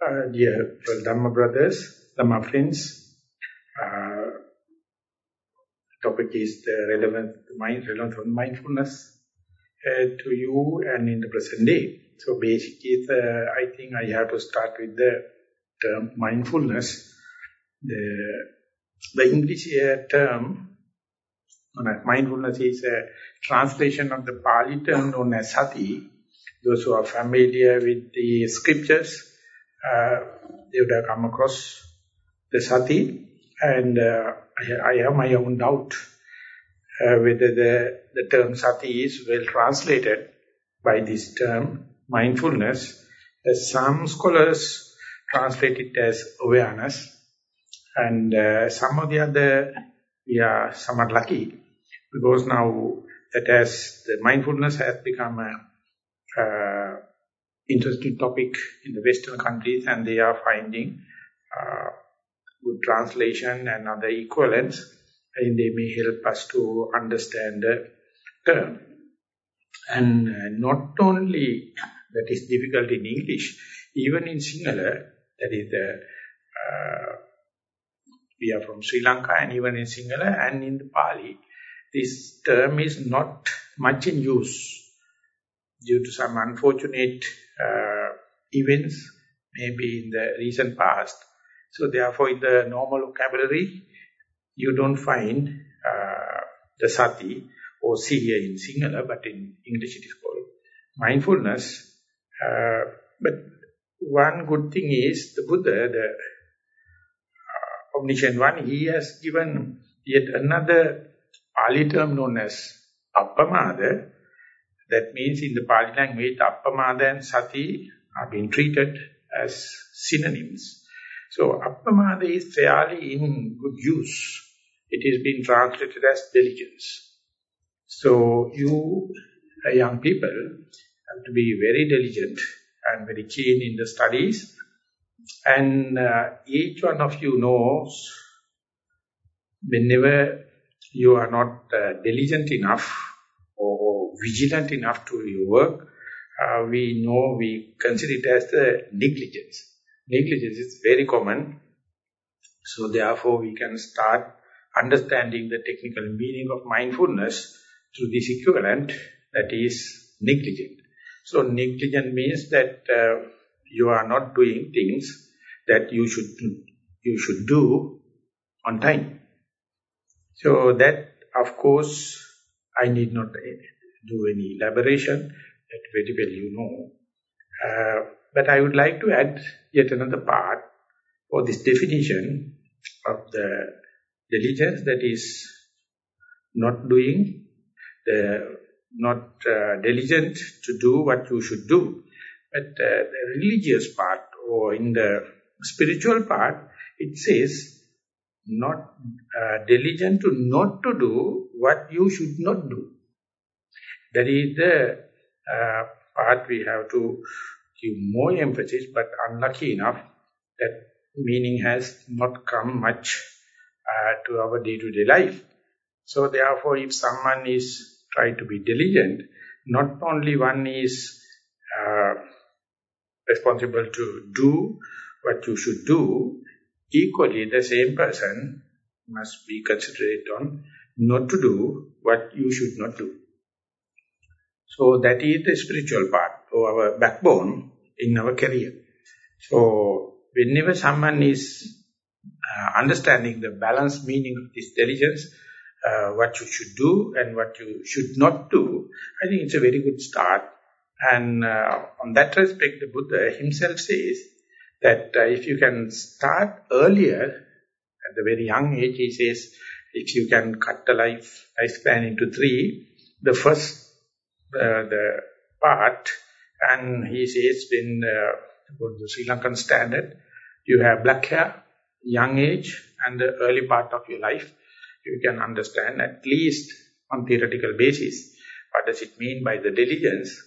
Uh, dear Dhamma brothers, Dhamma friends, uh, topic is the relevant mind, relevant of mindfulness uh, to you and in the present day. So basically, the, I think I have to start with the term mindfulness. The, the English uh, term mindfulness is a translation of the Pali term known as sati. Those who are familiar with the scriptures, uh, they would have come across the sati. And uh, I, I, have my own doubt uh, whether the, the term sati is well translated by this term, mindfulness. As some scholars translate it as awareness. And uh, some of the other, we are somewhat lucky because now that as the mindfulness has become a uh, interesting topic in the Western countries and they are finding uh, good translation and other equivalents, and they may help us to understand the term. And uh, not only that is difficult in English, even in Sinhala, that is the, uh, we are from Sri Lanka and even in Sinhala and in the Pali, this term is not much in use due to some unfortunate uh, events, maybe in the recent past. So therefore, in the normal vocabulary, you don't find uh, the sati or sihiya in Sinhala, but in English it is called mindfulness. Uh, but one good thing is the Buddha, the uh, omniscient one, he has given yet another Pali term known as appamada. That means in the Pali language, appamada and sati are being treated as synonyms. So appamada is fairly in good use. It is being translated as diligence. So you, uh, young people, have to be very diligent and very keen in the studies. And uh, each one of you knows whenever you are not uh, diligent enough vigilant enough to your work, uh, we know we consider it as the negligence. Negligence is very common. So therefore we can start understanding the technical meaning of mindfulness through this equivalent that is negligent. So negligent means that uh, you are not doing things that you should you should do on time. So that, of course, I need not do any elaboration, that very well you know. Uh, but I would like to add yet another part for this definition of the diligence that is not doing, the not uh, diligent to do what you should do. But uh, the religious part or in the spiritual part, it says not uh, diligent to not to do what you should not do. That is the uh, part we have to give more emphasis, but unlucky enough that meaning has not come much uh, to our day-to-day -day life. So therefore, if someone is trying to be diligent, not only one is uh, responsible to do what you should do, Equally, the same person must be considerate on not to do what you should not do. So that is the spiritual part, or our backbone in our career. So whenever someone is uh, understanding the balanced meaning of this diligence, uh, what you should do and what you should not do, I think it's a very good start. And uh, on that respect, the Buddha himself says, that uh, if you can start earlier, at the very young age, he says, if you can cut the life lifespan into three, the first, uh, the part, and he says when, uh, the Sri Lankan standard, you have black hair, young age, and the early part of your life, you can understand at least on theoretical basis, what does it mean by the diligence,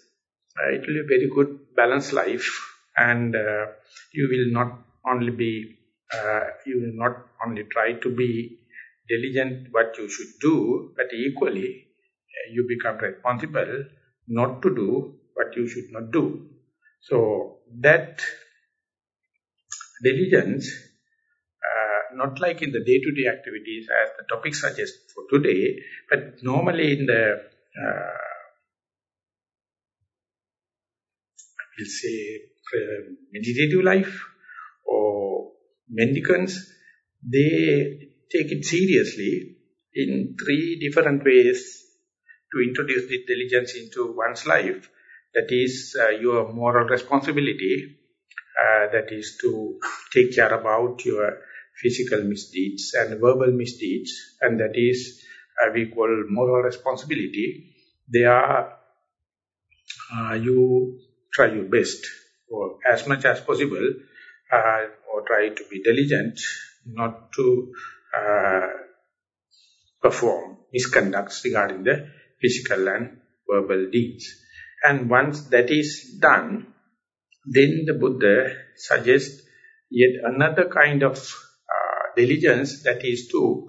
uh, it will be a very good balanced life and uh, you will not only be, uh, you will not only try to be diligent what you should do, but equally you become responsible not to do what you should not do. So that diligence, uh, not like in the day-to-day -day activities as the topic suggests for today, but normally in the, uh, we'll say, uh, meditative life or mendicants, they take it seriously in three different ways to introduce the diligence into one's life. That is uh, your moral responsibility, uh, that is to take care about your physical misdeeds and verbal misdeeds, and that is uh, we call moral responsibility. They are, uh, you try your best, or as much as possible, uh, or try to be diligent, not to uh, perform misconducts regarding the physical and verbal deeds. And once that is done, then the Buddha suggests yet another kind of uh, diligence that is to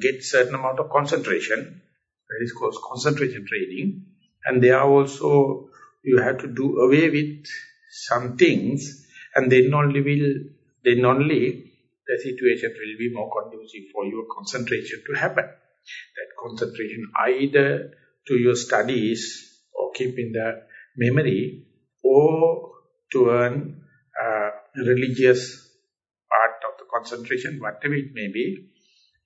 get certain amount of concentration. That is called concentration training. And there are also, you have to do away with some things and then only will, then only the situation will be more conducive for your concentration to happen. That concentration either to your studies or keep in the memory or to earn religious part of the concentration, whatever it may be,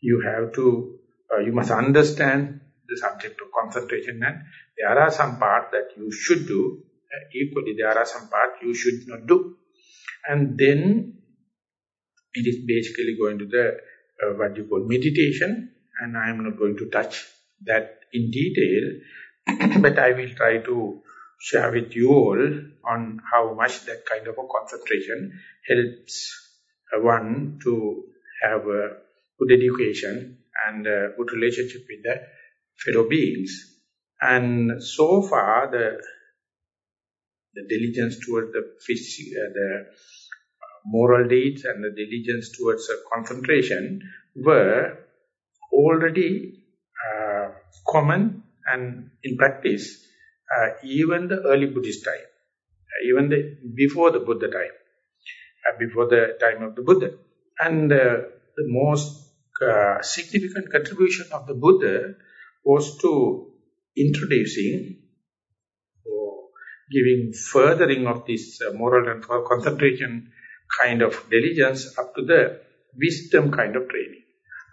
you have to, uh, you must understand the subject of concentration. And there are some parts that you should do, uh, equally there are some parts you should not do. And then it is basically going to the, uh, what you call meditation, and I am not going to touch that in detail, but I will try to share with you all on how much that kind of a concentration helps one to have a good education and a good relationship with the fellow beings. And so far, the the diligence towards the uh, the moral deeds and the diligence towards uh, concentration were already uh, common and in practice uh, even the early Buddhist time, uh, even the before the Buddha time, uh, before the time of the Buddha. And uh, the most uh, significant contribution of the Buddha was to introducing or giving furthering of this uh, moral and concentration kind of diligence up to the wisdom kind of training.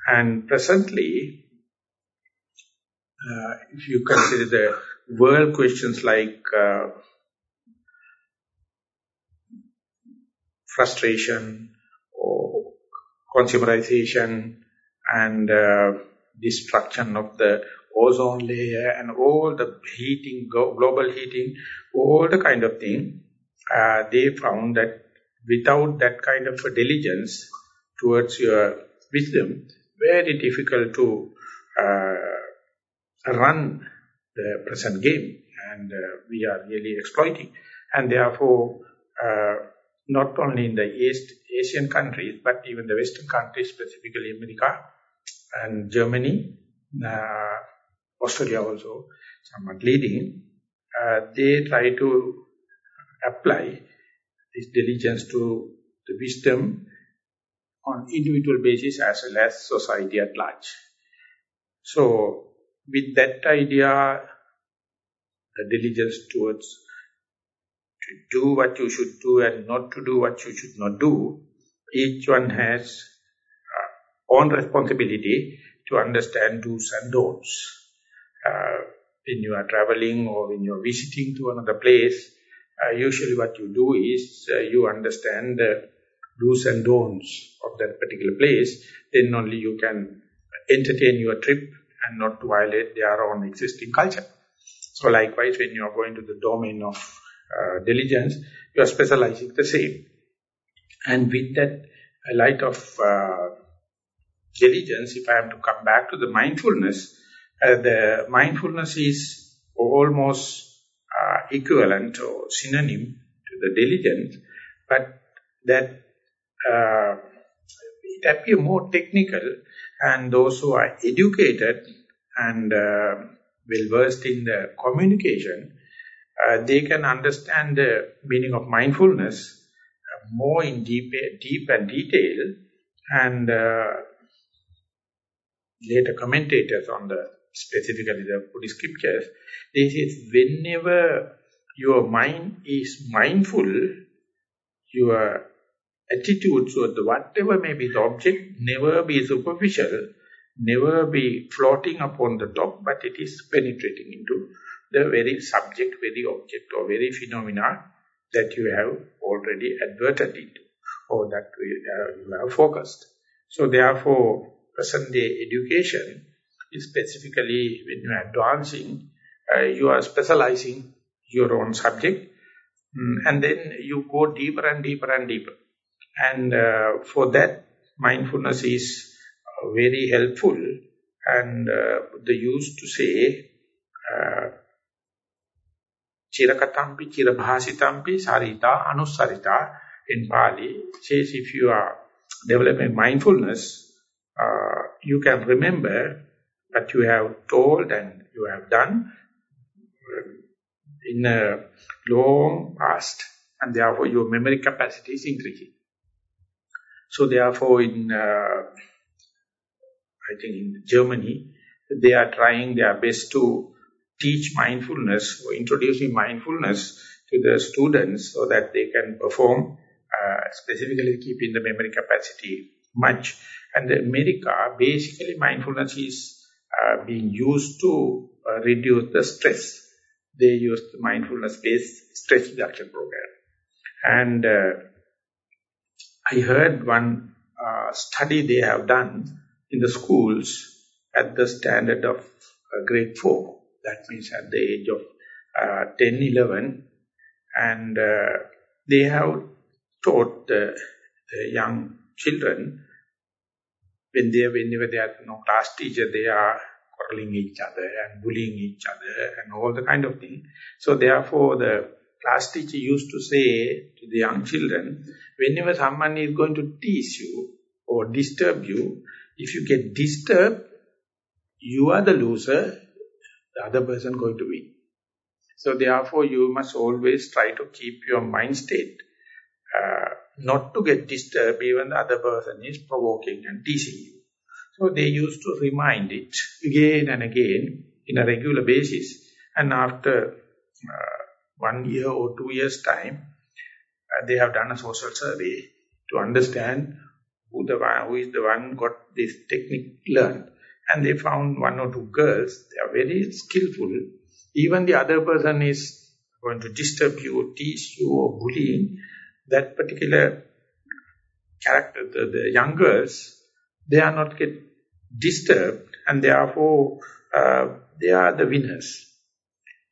And presently, uh, if you consider the world questions like uh, frustration or consumerization and uh, destruction of the ozone layer and all the heating, global heating, all the kind of thing, uh, they found that without that kind of diligence towards your wisdom, very difficult to uh, run the present game and uh, we are really exploiting. And therefore, uh, not only in the East Asian countries, but even the Western countries, specifically America and Germany, uh, Australia also, somewhat leading, uh, they try to apply this diligence to the wisdom on individual basis as well as society at large. So, with that idea, the diligence towards to do what you should do and not to do what you should not do, each one has uh, own responsibility to understand do's and don'ts. Uh, when you are traveling or when you are visiting to another place, uh, usually what you do is uh, you understand the do's and don'ts of that particular place, then only you can entertain your trip and not to violate their own existing culture. So likewise, when you are going to the domain of uh, diligence, you are specializing the same. And with that light of uh, diligence, if I am to come back to the mindfulness, uh, the mindfulness is almost uh, equivalent or synonym to the diligence, but that uh, it appears more technical and those who are educated and uh, well versed in the communication, uh, they can understand the meaning of mindfulness uh, more in deep, deep and detail and uh, later commentators on the specifically the Buddhist scriptures, they say whenever your mind is mindful, your attitude toward whatever may be the object, never be superficial, never be floating upon the top, but it is penetrating into the very subject, very object or very phenomena that you have already adverted into or that you have focused. So therefore, present day education is specifically when you are advancing, uh, you are specializing your own subject mm, and then you go deeper and deeper and deeper. And uh, for that, mindfulness is uh, very helpful and uh, they used to say uh, Chirakatampi, Chirabhasitampi, Sarita, Anusarita in Pali says if you are developing mindfulness, uh, you can remember what you have told and you have done in a long past and therefore your memory capacity is increasing. So therefore in, uh, I think in Germany, they are trying their best to teach mindfulness or introducing mindfulness to the students so that they can perform, uh, specifically keeping the memory capacity much. And in America, basically mindfulness is uh, being used to uh, reduce the stress. They use mindfulness-based stress reduction program. And uh, I heard one uh, study they have done in the schools at the standard of uh, grade 4 that means at the age of uh, 10, 11, and uh, they have taught the, young children, when they, whenever they are no class teacher, they are quarreling each other and bullying each other and all the kind of thing. So therefore the class teacher used to say to the young children, whenever someone is going to tease you or disturb you, if you get disturbed, you are the loser, the other person going to win. So therefore you must always try to keep your mind state, uh, not to get disturbed even the other person is provoking and teasing you. So they used to remind it again and again in a regular basis. And after uh, one year or two years time, uh, they have done a social survey to understand who the one, who is the one got this technique learned and they found one or two girls, they are very skillful. Even the other person is going to disturb you, tease you or bullying, that particular character, the, the young girls, they are not get disturbed and therefore uh, they are the winners.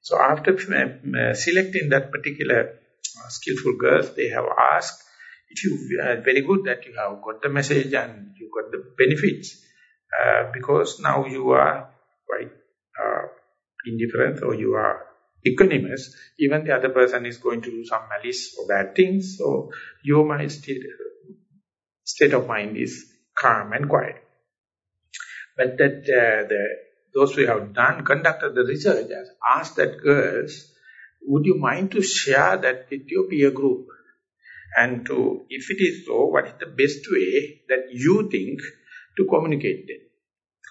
So after uh, selecting that particular uh, skillful girls, they have asked, if you are very good that you have got the message and you got the benefits, uh, because now you are quite uh, indifferent or you are equanimous, even the other person is going to do some malice or bad things, so your mind state, state of mind is calm and quiet. But that uh, the those who have done, conducted the research, has asked that girls, would you mind to share that with your peer group? And to, if it is so, what is the best way that you think to communicate it,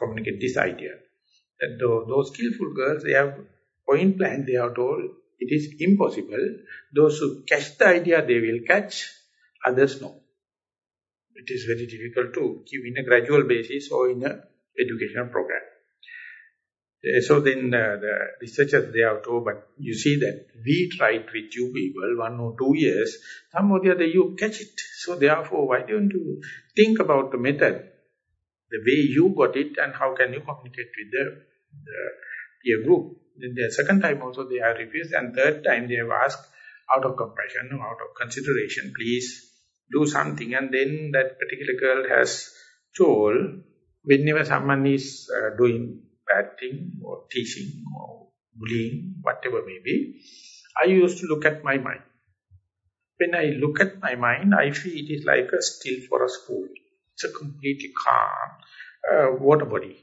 communicate this idea. That those skillful girls, they have point blank, they are told it is impossible. Those who catch the idea, they will catch, others no. It is very difficult to give in a gradual basis or in a educational program. So then uh, the researchers, they are told, but you see that we tried with you people one or two years, some or the other you catch it. So therefore, why don't you think about the method the way you got it and how can you communicate with the, the peer group. Then the second time also they have refused and third time they have asked out of compassion, out of consideration, please do something. And then that particular girl has told, whenever someone is uh, doing bad thing or teaching or bullying, whatever may be, I used to look at my mind. When I look at my mind, I feel it is like a still for a spoon. It's a completely calm uh, water body.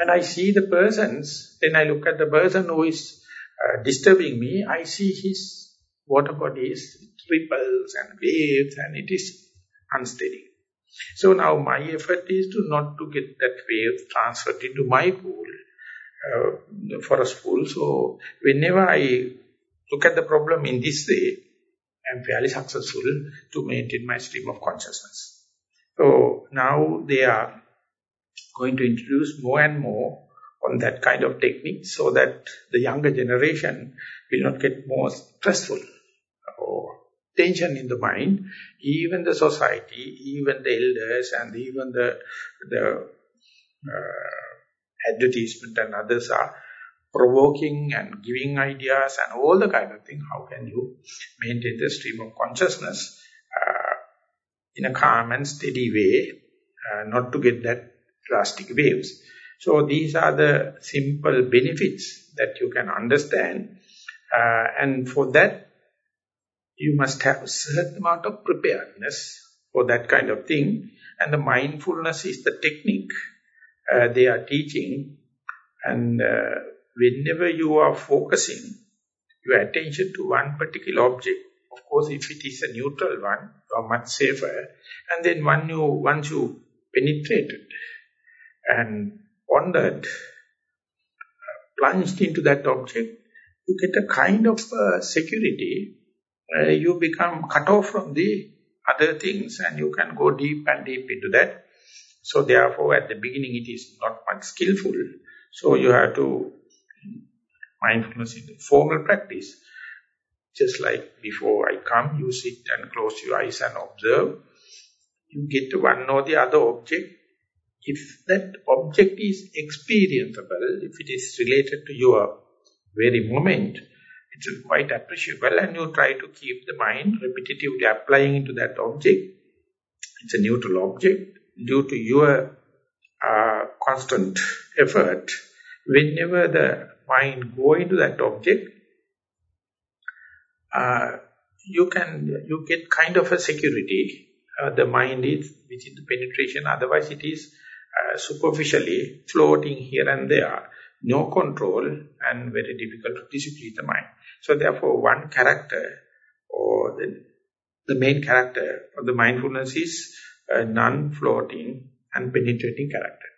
And I see the persons, then I look at the person who is uh, disturbing me, I see his water body bodies, ripples and waves and it is unsteady. So now my effort is to not to get that wave transferred into my pool, uh, forest pool. So whenever I look at the problem in this way, I'm fairly successful to maintain my stream of consciousness. So now they are going to introduce more and more on that kind of technique so that the younger generation will not get more stressful tension in the mind. Even the society, even the elders and even the, the uh, advertisement and others are provoking and giving ideas and all the kind of thing. How can you maintain the stream of consciousness uh, in a calm and steady way, uh, not to get that drastic waves. So these are the simple benefits that you can understand. Uh, and for that, you must have a certain amount of preparedness for that kind of thing. And the mindfulness is the technique uh, they are teaching. And uh, whenever you are focusing your attention to one particular object, of course, if it is a neutral one, you are much safer. And then when you, once you penetrated and pondered, plunged into that object, you get a kind of uh, security. Uh, you become cut off from the other things and you can go deep and deep into that. So therefore, at the beginning, it is not much skillful. So you have to mindfulness in formal practice. Just like before I come, you sit and close your eyes and observe. You get one or the other object if that object is experienceable, if it is related to your very moment, it's quite appreciable and you try to keep the mind repetitively applying into that object. It's a neutral object due to your uh, constant effort. Whenever the mind go into that object, uh, you can you get kind of a security. Uh, the mind is within the penetration, otherwise it is uh, superficially floating here and there, no control and very difficult to discipline the mind. So therefore one character or the, the main character of the mindfulness is a non-floating and penetrating character.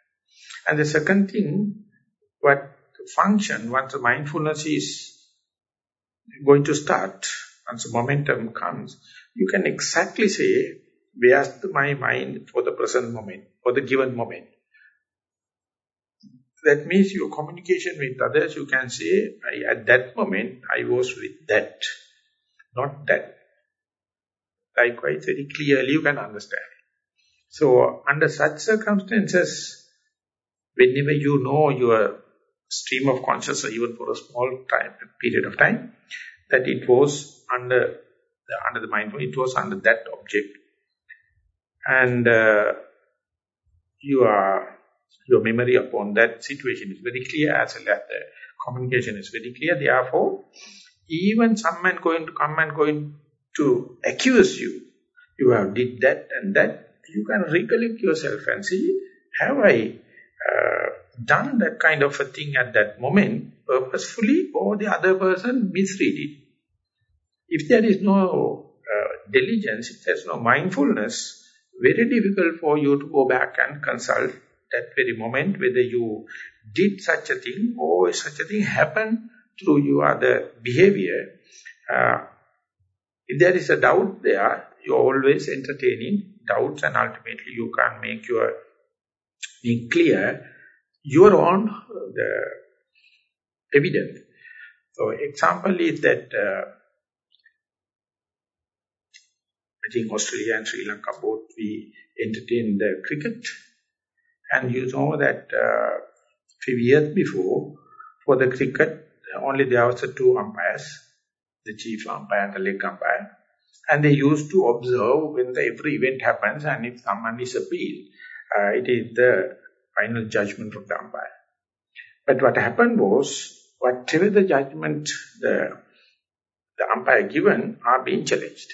And the second thing, what function once the mindfulness is going to start, once the momentum comes, you can exactly say where's my mind for the present moment, for the given moment. That means your communication with others, you can say, I, at that moment, I was with that, not that. Likewise, very clearly you can understand. So, under such circumstances, whenever you know your stream of consciousness, even for a small time period of time, that it was under the, under the mindful, it was under that object and uh, your your memory upon that situation is very clear as well as the communication is very clear. Therefore, even someone going to come and going to accuse you, you have did that and that, you can recollect yourself and see, have I uh, done that kind of a thing at that moment purposefully or the other person misread it? If there is no uh, diligence, if there is no mindfulness, very difficult for you to go back and consult that very moment whether you did such a thing or such a thing happened through your other behavior. Uh, if there is a doubt there, you're always entertaining doubts and ultimately you can make your make clear your own the evidence. So example is that uh, I think Australia and Sri Lanka both we entertain the cricket. And you know that uh, few years before, for the cricket, only there was two umpires, the chief umpire and the leg umpire. And they used to observe when the every event happens and if someone is appealed, uh, it is the final judgment of the umpire. But what happened was, whatever the judgment the, the umpire given are being challenged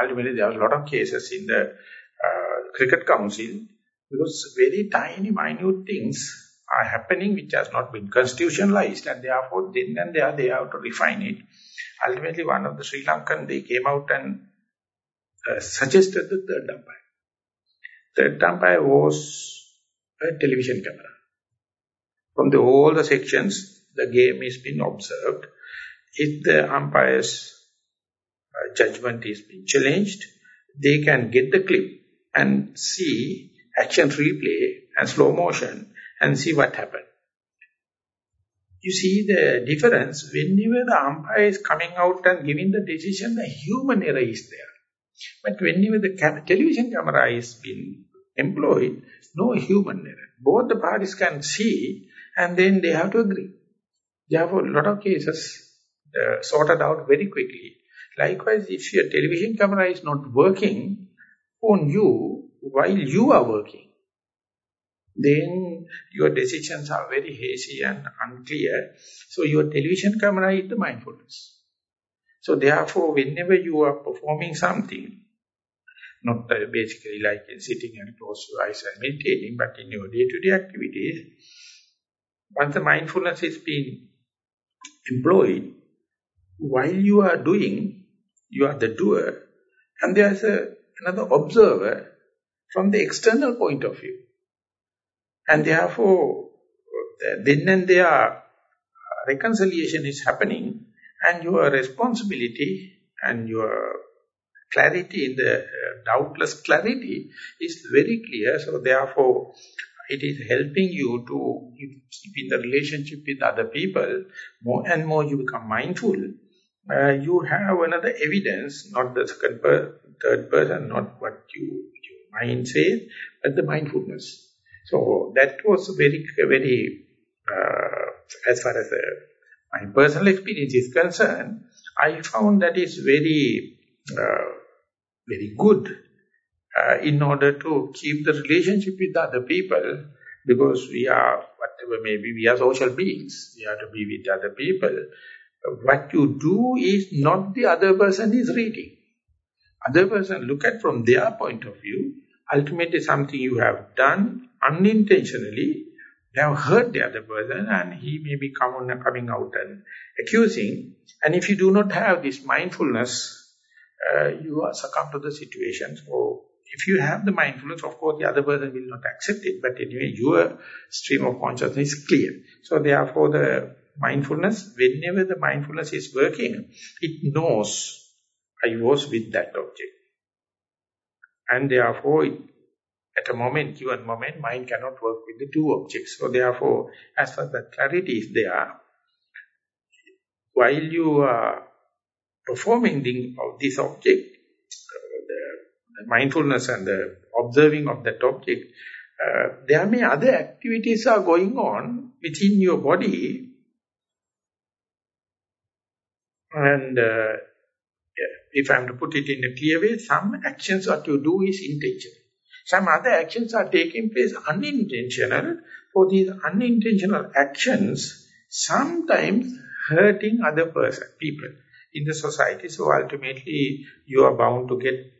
ultimately there are a lot of cases in the uh, cricket council because very tiny minute things are happening which has not been constitutionalized and therefore then and there they have to refine it. Ultimately one of the Sri Lankan, they came out and uh, suggested the third umpire. Third umpire was a television camera. From the, all the sections, the game is being observed. If the umpire's uh, judgment is being challenged, they can get the clip and see action replay and slow motion and see what happened. You see the difference, whenever the umpire is coming out and giving the decision, the human error is there. But whenever the television camera is being employed, no human error. Both the parties can see and then they have to agree. Therefore, a lot of cases uh, sorted out very quickly. Likewise, if your television camera is not working on you while you are working, then your decisions are very hazy and unclear. So your television camera is the mindfulness. So therefore, whenever you are performing something, not uh, basically like sitting and close your eyes and meditating, but in your day-to-day -day activities, once the mindfulness is being employed, while you are doing, you are the doer, and there's a, another observer from the external point of view. And therefore, then and there, reconciliation is happening and your responsibility and your clarity in the uh, doubtless clarity is very clear. So therefore, it is helping you to keep in the relationship with other people. More and more you become mindful. Uh, you have another evidence, not the second third person, not what you, mind says, but the mindfulness. So that was very, very, uh, as far as uh, my personal experience is concerned, I found that is very, uh, very good uh, in order to keep the relationship with other people because we are, whatever maybe, we are social beings. We have to be with other people. What you do is not the other person is reading. Other person look at from their point of view, ultimately something you have done unintentionally, they have hurt the other person and he may be coming out and accusing. And if you do not have this mindfulness, uh, you are succumb to the situation. So if you have the mindfulness, of course the other person will not accept it, but anyway your stream of consciousness is clear. So therefore the mindfulness, whenever the mindfulness is working, it knows I was with that object. And therefore at a moment, given moment, mind cannot work with the two objects. So therefore, as far as the clarity is there, while you are performing the, of this object, the, the, mindfulness and the observing of that object, uh, there may other activities are going on within your body and uh, if I am to put it in a clear way, some actions what you do is intentional. Some other actions are taking place unintentional. For these unintentional actions, sometimes hurting other person, people in the society. So ultimately, you are bound to get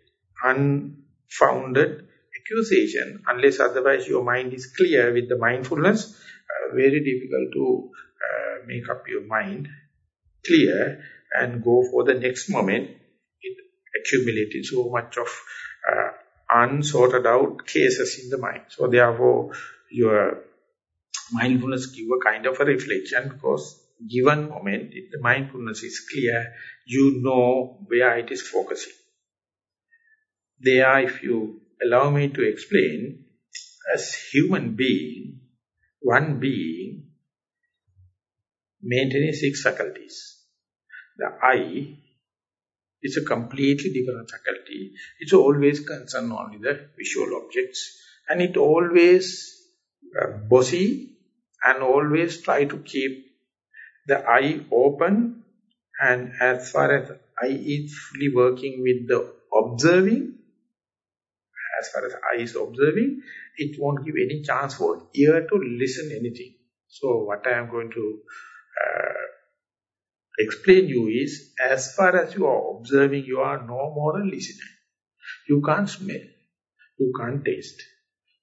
unfounded accusation unless otherwise your mind is clear with the mindfulness. Uh, very difficult to uh, make up your mind clear and go for the next moment. Accumulating so much of uh, unsorted out cases in the mind. So therefore, your mindfulness give a kind of a reflection because given moment, if the mindfulness is clear, you know where it is focusing. There, if you allow me to explain, as human being, one being, maintaining six faculties. The eye, it's a completely different faculty. It's always concerned only the visual objects. And it always uh, bossy and always try to keep the eye open and as far as eye is fully working with the observing, as far as eye is observing, it won't give any chance for ear to listen anything. So what I am going to uh, explain you is, as far as you are observing, you are no more a listener. You can't smell, you can't taste,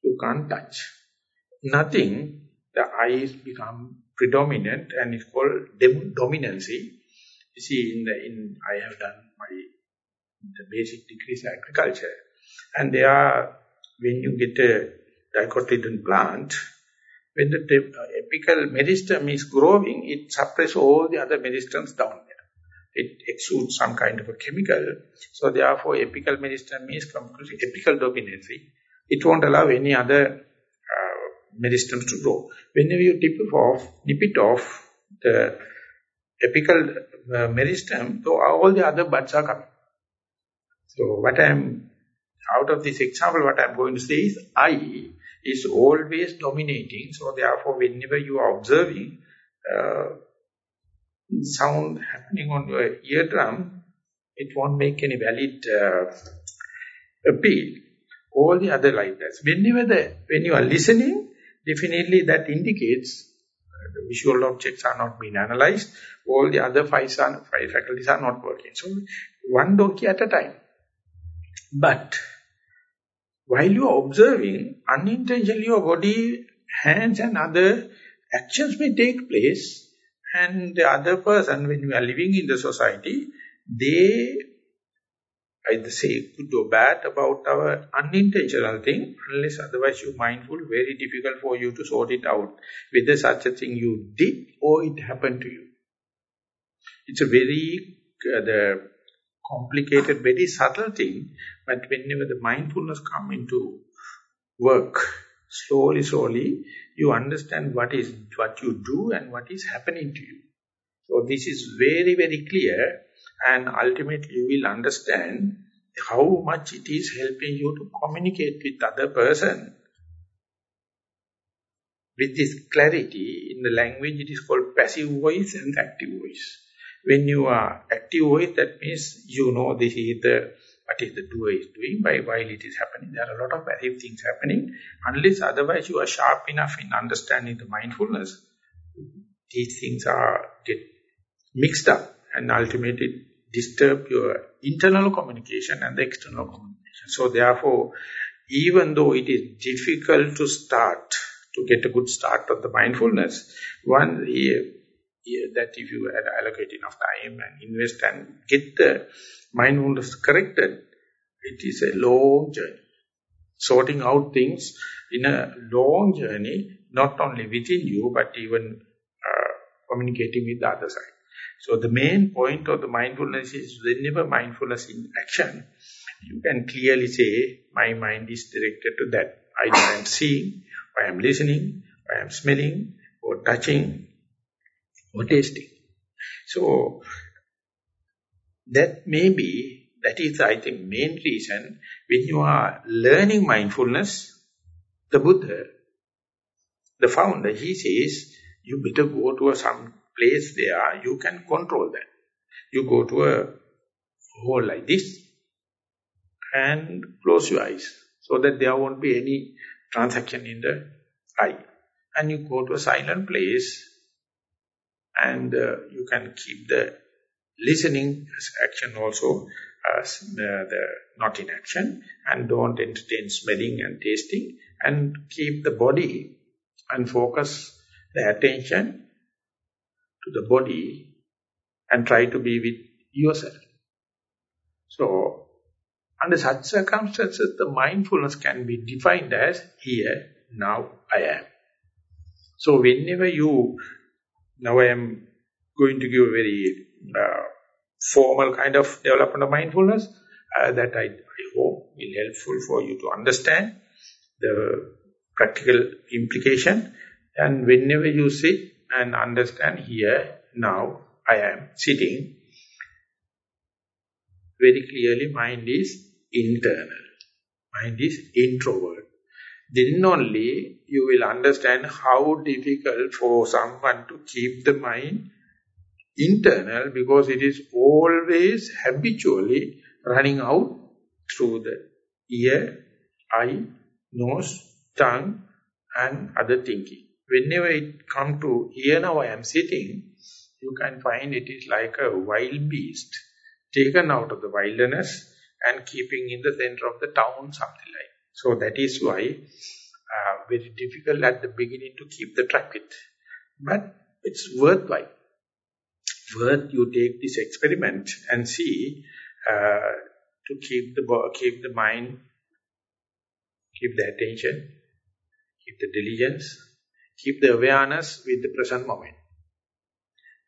you can't touch. Nothing the eyes become predominant and it's called dominancy. You see, in the in I have done my the basic degrees in agriculture, and there are when you get a dicotyledon plant, when the apical meristem is growing, it suppresses all the other meristems down there. It exudes some kind of a chemical. So therefore, apical meristem is completely apical dominancy. It won't allow any other uh, meristems to grow. Whenever you tip it off, nip it off, the apical uh, meristem, so all the other buds are coming. So what I am, out of this example, what I am going to say is, I is always dominating. So therefore, whenever you are observing uh, sound happening on your eardrum, it won't make any valid uh, appeal. All the other like that. Whenever the, when you are listening, definitely that indicates uh, the visual objects are not being analyzed. All the other five, five faculties are not working. So one donkey at a time. But while you are observing, unintentionally your body, hands and other actions may take place and the other person, when we are living in the society, they either say good or bad about our unintentional thing, unless otherwise you're mindful, very difficult for you to sort it out, whether such a thing you did or it happened to you. It's a very, uh, the complicated, very subtle thing, but whenever the mindfulness come into work, slowly, slowly, you understand what is what you do and what is happening to you. So this is very, very clear and ultimately you will understand how much it is helping you to communicate with other person. With this clarity, in the language it is called passive voice and active voice. When you are active voice, that means you know this is the what is the doer is doing by while it is happening. There are a lot of passive things happening. Unless otherwise you are sharp enough in understanding the mindfulness, these things are get mixed up and ultimately disturb your internal communication and the external communication. So therefore, even though it is difficult to start, to get a good start of the mindfulness, one eh, that if you allocate enough time and invest and get the mindfulness corrected, it is a long journey. Sorting out things in a long journey, not only within you, but even uh, communicating with the other side. So the main point of the mindfulness is whenever mindfulness in action, you can clearly say, my mind is directed to that. Either I am seeing, or I am listening, or I am smelling, or touching, or tasting. So, that may be, that is I think main reason, when you are learning mindfulness, the Buddha, the founder, he says, you better go to a, some place there, you can control that. You go to a hole like this and close your eyes so that there won't be any transaction in the eye. And you go to a silent place and uh, you can keep the listening as action also as uh, the not in action and don't entertain smelling and tasting and keep the body and focus the attention to the body and try to be with yourself. So, under such circumstances, the mindfulness can be defined as here, now, I am. So, whenever you now I am going to give a very uh, formal kind of development of mindfulness uh, that I, I hope will helpful for you to understand the practical implication. And whenever you sit and understand here, now, I am sitting, very clearly mind is internal. Mind is introvert then only you will understand how difficult for someone to keep the mind internal because it is always habitually running out through the ear, eye, nose, tongue and other thinking. Whenever it come to here now I am sitting, you can find it is like a wild beast taken out of the wilderness and keeping in the center of the town, something like so that is why uh, very difficult at the beginning to keep the track with. But it's worthwhile. Worth you take this experiment and see uh, to keep the keep the mind, keep the attention, keep the diligence, keep the awareness with the present moment.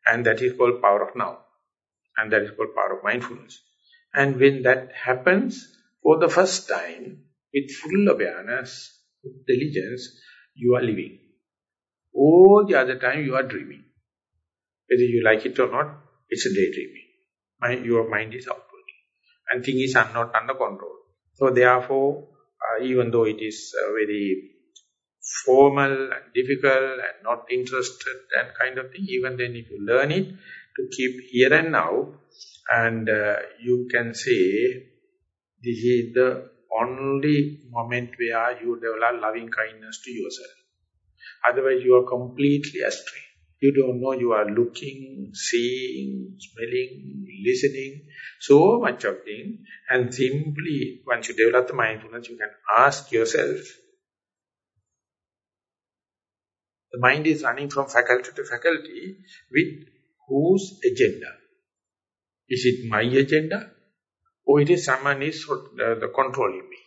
And that is called power of now. And that is called power of mindfulness. And when that happens, for the first time, with full awareness, with diligence, you are living. All the other time you are dreaming. Whether you like it or not, it's a daydreaming. Mind, your mind is outworking. And thing is not under control. So therefore, uh, even though it is uh, very formal and difficult and not interested and kind of thing, even then if you learn it, to keep here and now, and uh, you can say, this is the only moment where you develop loving kindness to yourself. Otherwise, you are completely astray. You don't know you are looking, seeing, smelling, listening, so much of things. And simply, once you develop the mindfulness, you can ask yourself, the mind is running from faculty to faculty with whose agenda? Is it my agenda? Or it is someone is uh, controlling me?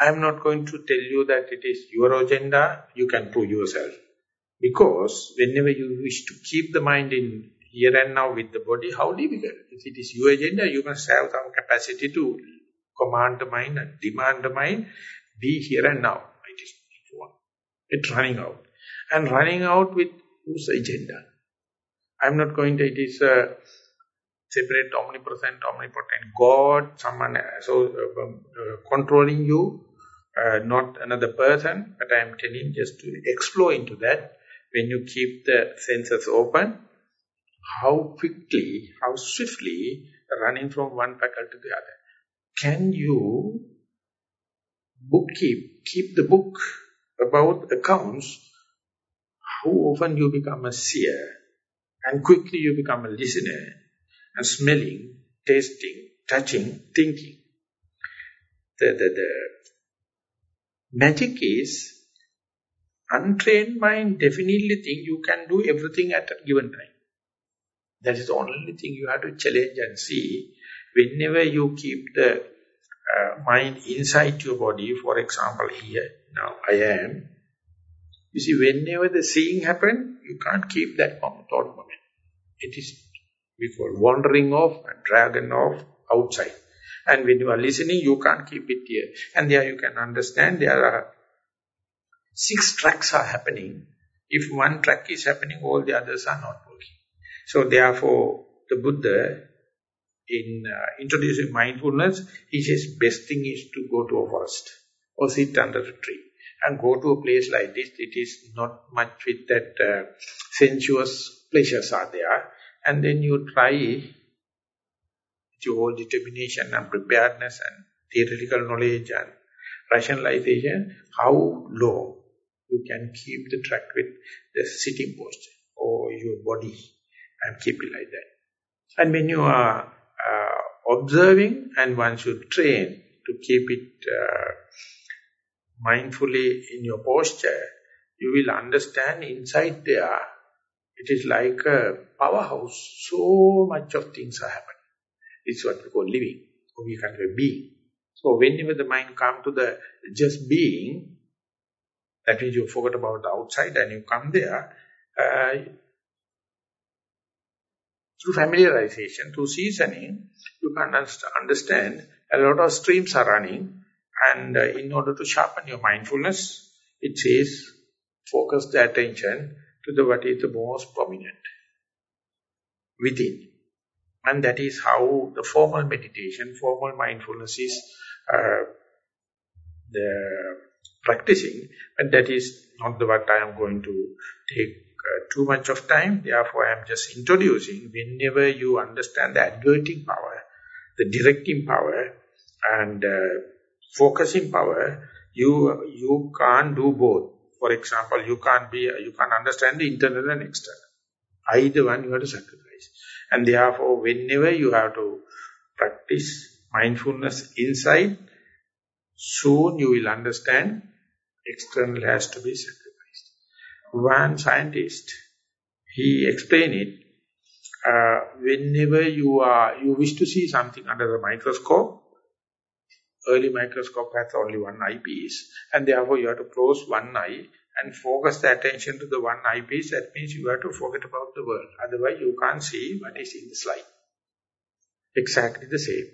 I am not going to tell you that it is your agenda, you can prove yourself. Because whenever you wish to keep the mind in here and now with the body, how difficult? If it is your agenda, you must have some capacity to command the mind and demand the mind, be here and now. It is It's running out. And running out with whose agenda? I'm not going to, it is a separate omnipresent, omnipotent God, someone so uh, um, uh, controlling you, uh, not another person, but I am telling just to explore into that. When you keep the senses open, how quickly, how swiftly running from one faculty to the other. Can you book keep, the book about accounts, how often you become a seer, and quickly you become a listener, smelling, tasting, touching, thinking. The, the, the magic is, untrained mind definitely think you can do everything at a given time. That is the only thing you have to challenge and see. Whenever you keep the uh, mind inside your body, for example here, now I am, you see whenever the seeing happen, you can't keep that thought moment. It is, we call wandering off and dragging off outside. And when you are listening, you can't keep it here. And there you can understand there are six tracks are happening. If one track is happening, all the others are not working. So therefore, the Buddha, in uh, introducing mindfulness, he says best thing is to go to a forest or sit under a tree and go to a place like this. It is not much with that uh, sensuous pleasures are there. And then you try with your whole determination and preparedness and theoretical knowledge and rationalization, how long you can keep the track with the sitting posture or your body and keep it like that. And when you are uh, observing and one should train to keep it uh, mindfully in your posture, you will understand inside there, it is like a powerhouse. So much of things are happening. It's what we call living, we can say being. So whenever the mind comes to the just being, that means you forget about the outside and you come there, uh, through familiarization, through seasoning, you can understand a lot of streams are running and uh, in order to sharpen your mindfulness, it says focus the attention to the what is the most prominent within. And that is how the formal meditation, formal mindfulness is uh, the practicing. But that is not the what I am going to take uh, too much of time. Therefore, I am just introducing whenever you understand the adverting power, the directing power, and uh, focusing power, you you can't do both. For example, you can't be you can't understand the internal and external. Either one you have to sacrifice. And therefore, whenever you have to practice mindfulness inside, soon you will understand external has to be sacrificed. One scientist, he explained it, uh, whenever you are, you wish to see something under the microscope, early microscope has only one eyepiece, and therefore you have to close one eye and focus the attention to the one eyepiece, that means you have to forget about the world. Otherwise, you can't see what is in the slide. Exactly the same.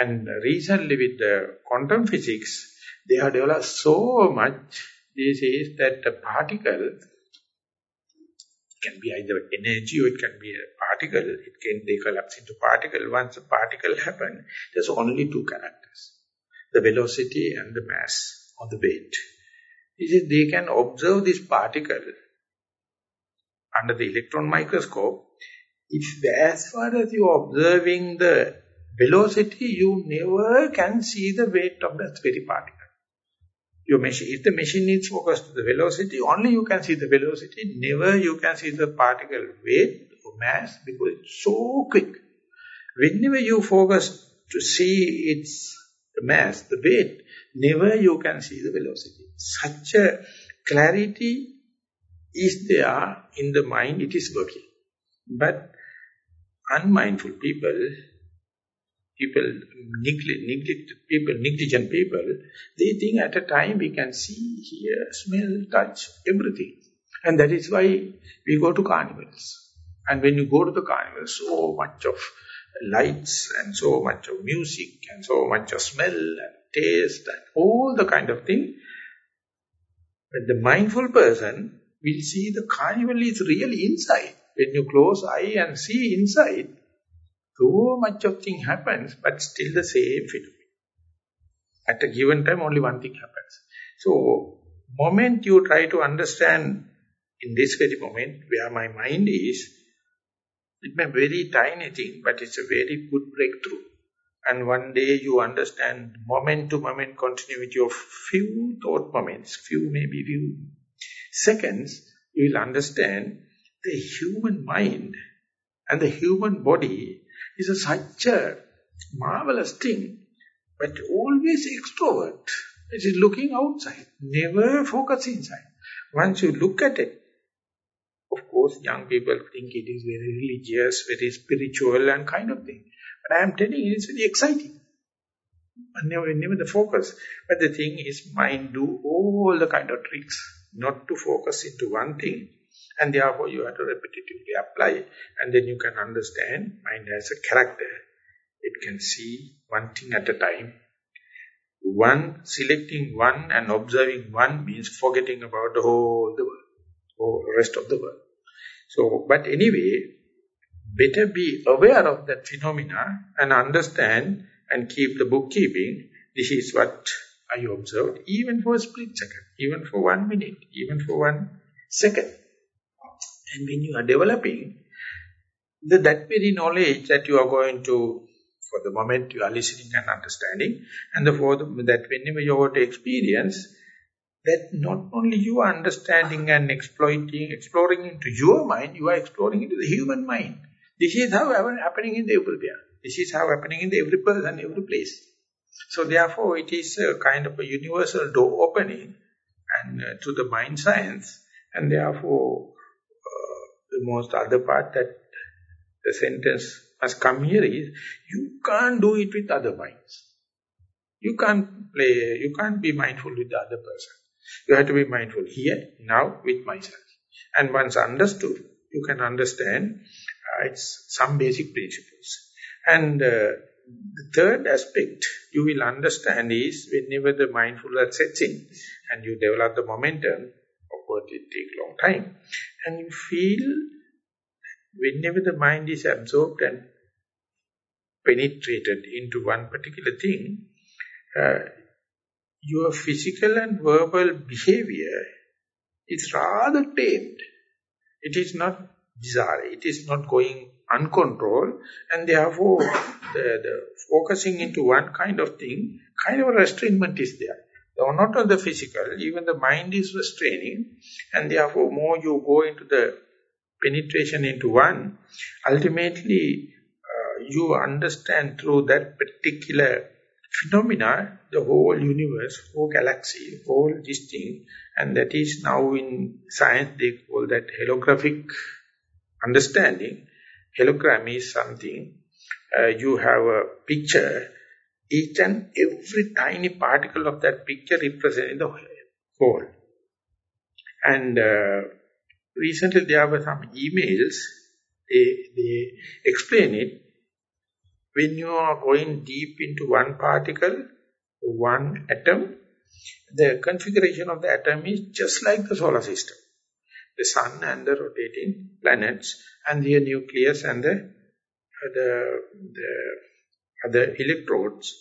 And recently with the quantum physics, they have developed so much, they say that the particle can be either energy or it can be a particle, it can they collapse into particle. Once a particle happens, there's only two characters, the velocity and the mass or the weight. Said they can observe this particle under the electron microscope. If as far as you are observing the velocity, you never can see the weight of that very particle. Your machine, if the machine is focused to the velocity, only you can see the velocity, never you can see the particle weight or mass because it's so quick. Whenever you focus to see its mass, the weight, never you can see the velocity. Such a clarity is there in the mind, it is working. But unmindful people, people, neglect, neglect, people, negligent people, they think at a time we can see, hear, smell, touch, everything. And that is why we go to carnivals. And when you go to the carnival, so much of lights and so much of music and so much of smell and taste and all the kind of thing. But the mindful person will see the carnival is really inside. When you close eye and see inside, so much of thing happens, but still the same phenomenon. At a given time, only one thing happens. So, moment you try to understand in this very moment where my mind is, it may be very tiny thing, but it's a very good breakthrough. And one day you understand moment-to-moment continuity of few thought moments, few maybe few seconds, you will understand the human mind and the human body is a such a marvelous thing, but always extrovert. It is looking outside, never focus inside. Once you look at it, course, young people think it is very religious, very spiritual and kind of thing. But I am telling you, it's very exciting. But never, never the focus. But the thing is, mind do all the kind of tricks, not to focus into one thing. And therefore, you have to repetitively apply. And then you can understand, mind has a character. It can see one thing at a time. One, selecting one and observing one means forgetting about the whole the world, or rest of the world. So, but anyway, better be aware of that phenomena and understand and keep the bookkeeping. This is what I observed, even for a split second, even for one minute, even for one second. And when you are developing, the, that very knowledge that you are going to, for the moment you are listening and understanding, and the, for the, that whenever you are to experience, that not only you are understanding and exploiting, exploring into your mind, you are exploring into the human mind. This is how happening in the everywhere. This is how happening in the every person, every place. So therefore, it is a kind of a universal door opening and uh, to the mind science. And therefore, uh, the most other part that the sentence must come here is, you can't do it with other minds. You can't play, you can't be mindful with the other person. You have to be mindful here, now, with myself. And once understood, you can understand uh, it's some basic principles. And uh, the third aspect you will understand is whenever the mindfulness sets in and you develop the momentum, of course it takes long time, and you feel whenever the mind is absorbed and penetrated into one particular thing, uh, your physical and verbal behavior is rather tamed. It is not bizarre. It is not going uncontrolled. And therefore, the, the focusing into one kind of thing, kind of a restrainment is there. Though not on the physical, even the mind is restraining. And therefore, more you go into the penetration into one, ultimately, uh, you understand through that particular phenomena, the whole universe, whole galaxy, whole this thing, and that is now in science they call that holographic understanding. Hologram is something, uh, you have a picture, each and every tiny particle of that picture representing the whole. And uh, recently there were some emails, they, they explain it, when you are going deep into one particle, one atom, the configuration of the atom is just like the solar system. The sun and the rotating planets and the nucleus and the, uh, the, the other electrodes,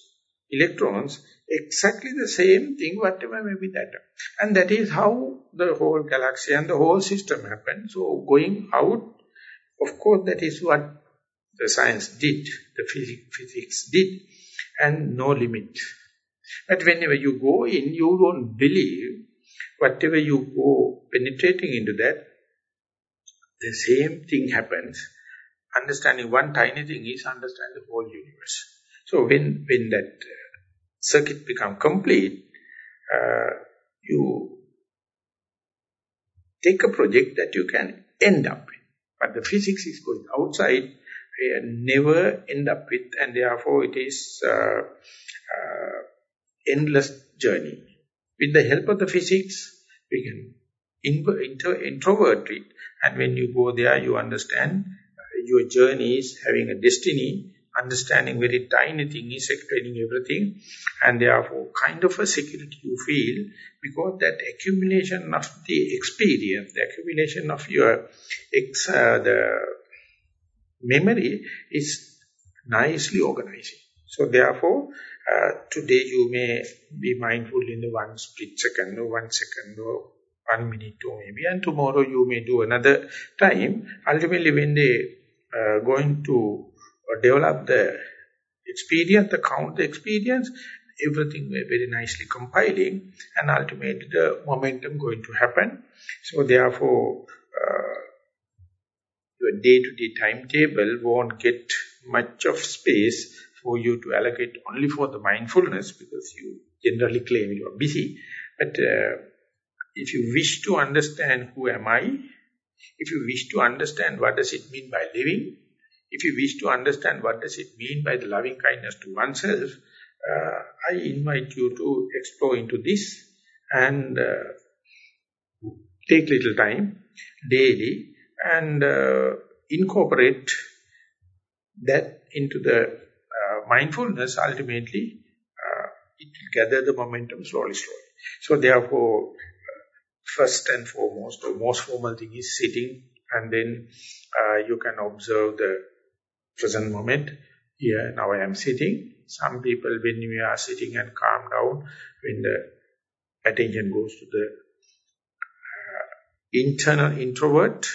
electrons, exactly the same thing, whatever may be that. And that is how the whole galaxy and the whole system happens. So going out, of course, that is what the science did, the physics did, and no limit. But whenever you go in, you don't believe, whatever you go penetrating into that, the same thing happens. Understanding one tiny thing is understand the whole universe. So when, when that uh, circuit become complete, uh, you take a project that you can end up in. But the physics is going outside, never end up with and therefore it is uh, uh, endless journey. With the help of the physics, we can inter introvert it and when you go there you understand uh, your journey is having a destiny, understanding very tiny thing is explaining everything and therefore kind of a security you feel because that accumulation of the experience, the accumulation of your ex, uh, the memory is nicely organizing. So therefore, uh, today you may be mindful in the one split second or one second or one minute or maybe, and tomorrow you may do another time. Ultimately, when they uh, going to uh, develop the experience, the count the experience, everything very nicely compiling, and ultimately the momentum going to happen. So therefore, uh, day-to-day -day timetable won't get much of space for you to allocate only for the mindfulness because you generally claim you are busy. But uh, if you wish to understand who am I, if you wish to understand what does it mean by living, if you wish to understand what does it mean by the loving kindness to oneself, uh, I invite you to explore into this and uh, take little time daily and uh, incorporate that into the uh, mindfulness, ultimately uh, it will gather the momentum slowly, slowly. So therefore, uh, first and foremost, the most formal thing is sitting and then you can observe the present moment. Here, now I am sitting. Some people, when we are sitting and calm down, when the attention goes to the internal introvert,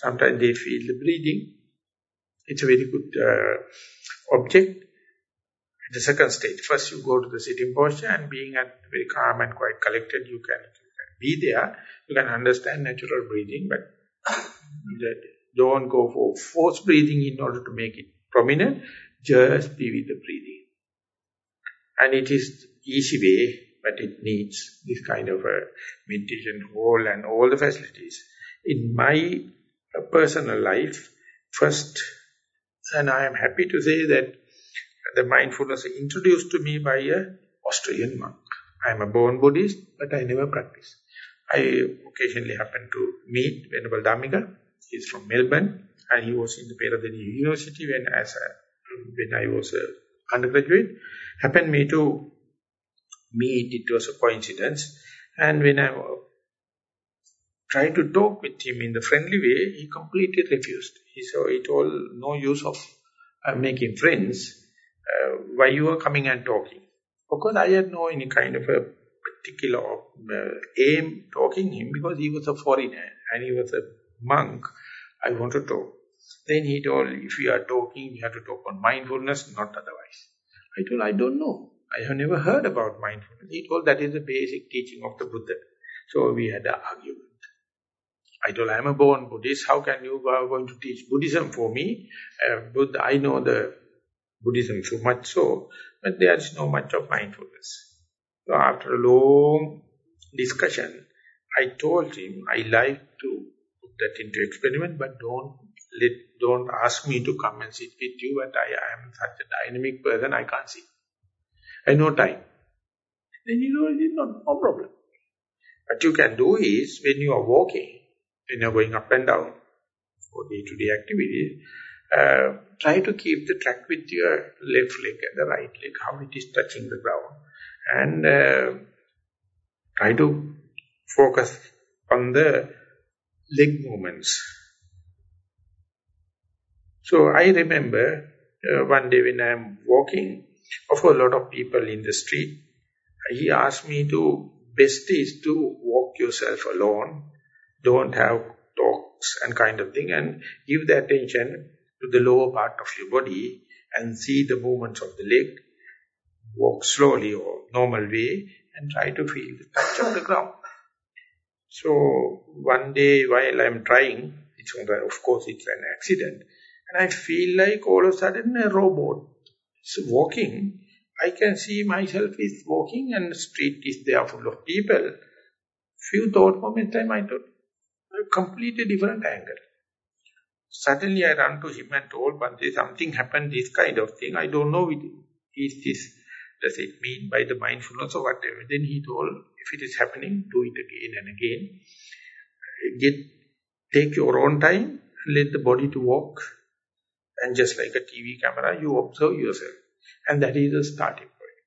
Sometimes they feel the breathing. It's a very good uh, object. The second stage, first you go to the sitting posture and being at very calm and quite collected, you can, you can be there. You can understand natural breathing, but don't go for forced breathing in order to make it prominent. Just be with the breathing. And it is easy way, but it needs this kind of a meditation hall and all the facilities. In my a personal life, first, and I am happy to say that the mindfulness introduced to me by a Australian monk. I am a born Buddhist, but I never practice. I occasionally happen to meet Venerable Dhammika. He is from Melbourne, and he was in the Peradeniya University when, as a, when I was a undergraduate. Happened me to meet, it was a coincidence. And when I tried to talk with him in the friendly way, he completely refused. He said, it all no use of uh, making friends. Uh, why you are coming and talking? Because I had no any kind of a particular uh, aim talking him because he was a foreigner and he was a monk. I want to talk. Then he told, if we are talking, we have to talk on mindfulness, not otherwise. I told, I don't know. I have never heard about mindfulness. He told, that is the basic teaching of the Buddha. So we had an argument. I told, I'm a born Buddhist. How can you are going to teach Buddhism for me? Uh, Buddha, I know the Buddhism so much so. but there is no much of mindfulness. So after a long discussion, I told him I like to put that into experiment, but don't let, don't ask me to come and sit with you, but I, I am such a dynamic person, I can't see. I know time. Then you know, it's not no problem. What you can do is, when you are walking, you are going up and down for day-to-day -day activities, uh, try to keep the track with your left leg and the right leg, how it is touching the ground. And uh, try to focus on the leg movements. So I remember uh, one day when I am walking, of a lot of people in the street, he asked me to, best is to walk yourself alone, don't have talks and kind of thing, and give the attention to the lower part of your body and see the movements of the leg, walk slowly or normal way, and try to feel the touch of the ground. So one day while I'm trying, it's of course it's an accident, and I feel like all of a sudden a robot is walking. I can see myself is walking and the street is there full of people. Few thought moments I thought, a completely different angle. Suddenly I ran to him and told, but something happened, this kind of thing. I don't know, is this does it mean by the mindfulness or whatever? Then he told, if it is happening, do it again and again. Get, take your own time, let the body to walk. And just like a TV camera, you observe yourself. And that is the starting point.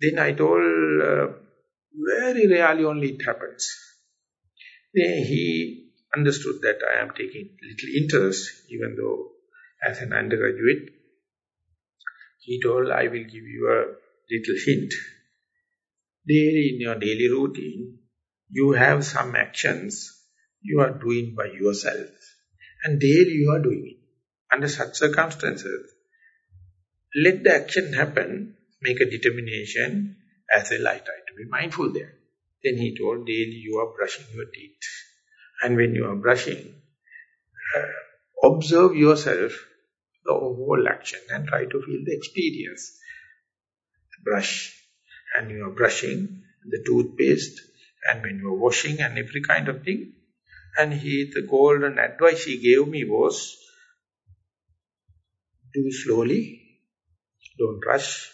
Then I told, uh, very rarely only it happens. He understood that I am taking little interest, even though as an undergraduate, he told, I will give you a little hint. Daily in your daily routine, you have some actions you are doing by yourself. And daily you are doing it. Under such circumstances, let the action happen, make a determination, as I try to be mindful there. Then he told, daily you are brushing your teeth. And when you are brushing, uh, observe yourself the whole action and try to feel the experience. Brush. And you are brushing the toothpaste and when you are washing and every kind of thing. And he, the golden advice he gave me was, do slowly, don't rush,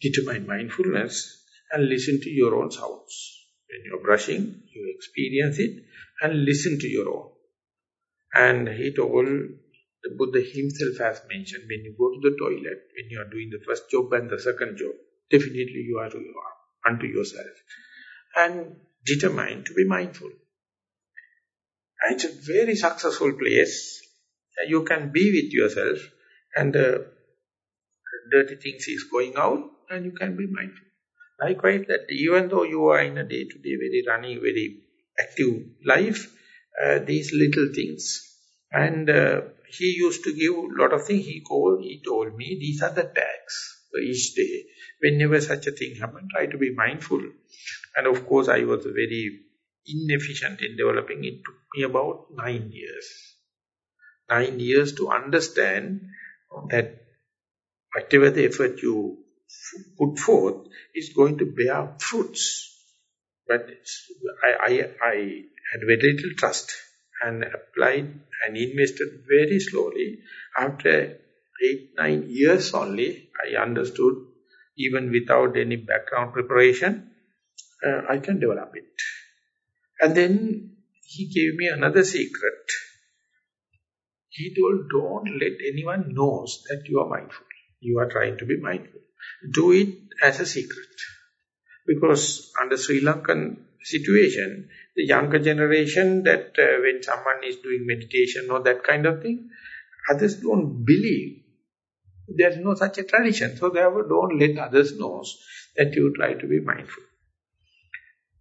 determine mindfulness and listen to your own sounds. When you are brushing, you experience it and listen to your own. And he told the Buddha himself has mentioned, when you go to the toilet, when you are doing the first job and the second job, definitely you are, you are unto yourself. And determined to be mindful. And it's a very successful place. You can be with yourself and the dirty things is going out and you can be mindful. Likewise, that even though you are in a day-to-day -day very running, very active life, uh, these little things. And uh, he used to give a lot of things. He called, he told me, these are the tags for each day. Whenever such a thing happens, try to be mindful. And of course, I was very inefficient in developing. It took me about nine years. Nine years to understand that whatever the effort you put forth is going to bear fruits. But I, I, I had very little trust and applied and invested very slowly. After eight, nine years only, I understood, even without any background preparation, uh, I can develop it. And then he gave me another secret. He told, don't let anyone knows that you are mindful. You are trying to be mindful. Do it as a secret. Because under Sri Lankan situation, the younger generation that uh, when someone is doing meditation or that kind of thing, others don't believe. There is no such a tradition. So therefore don't let others know that you try to be mindful.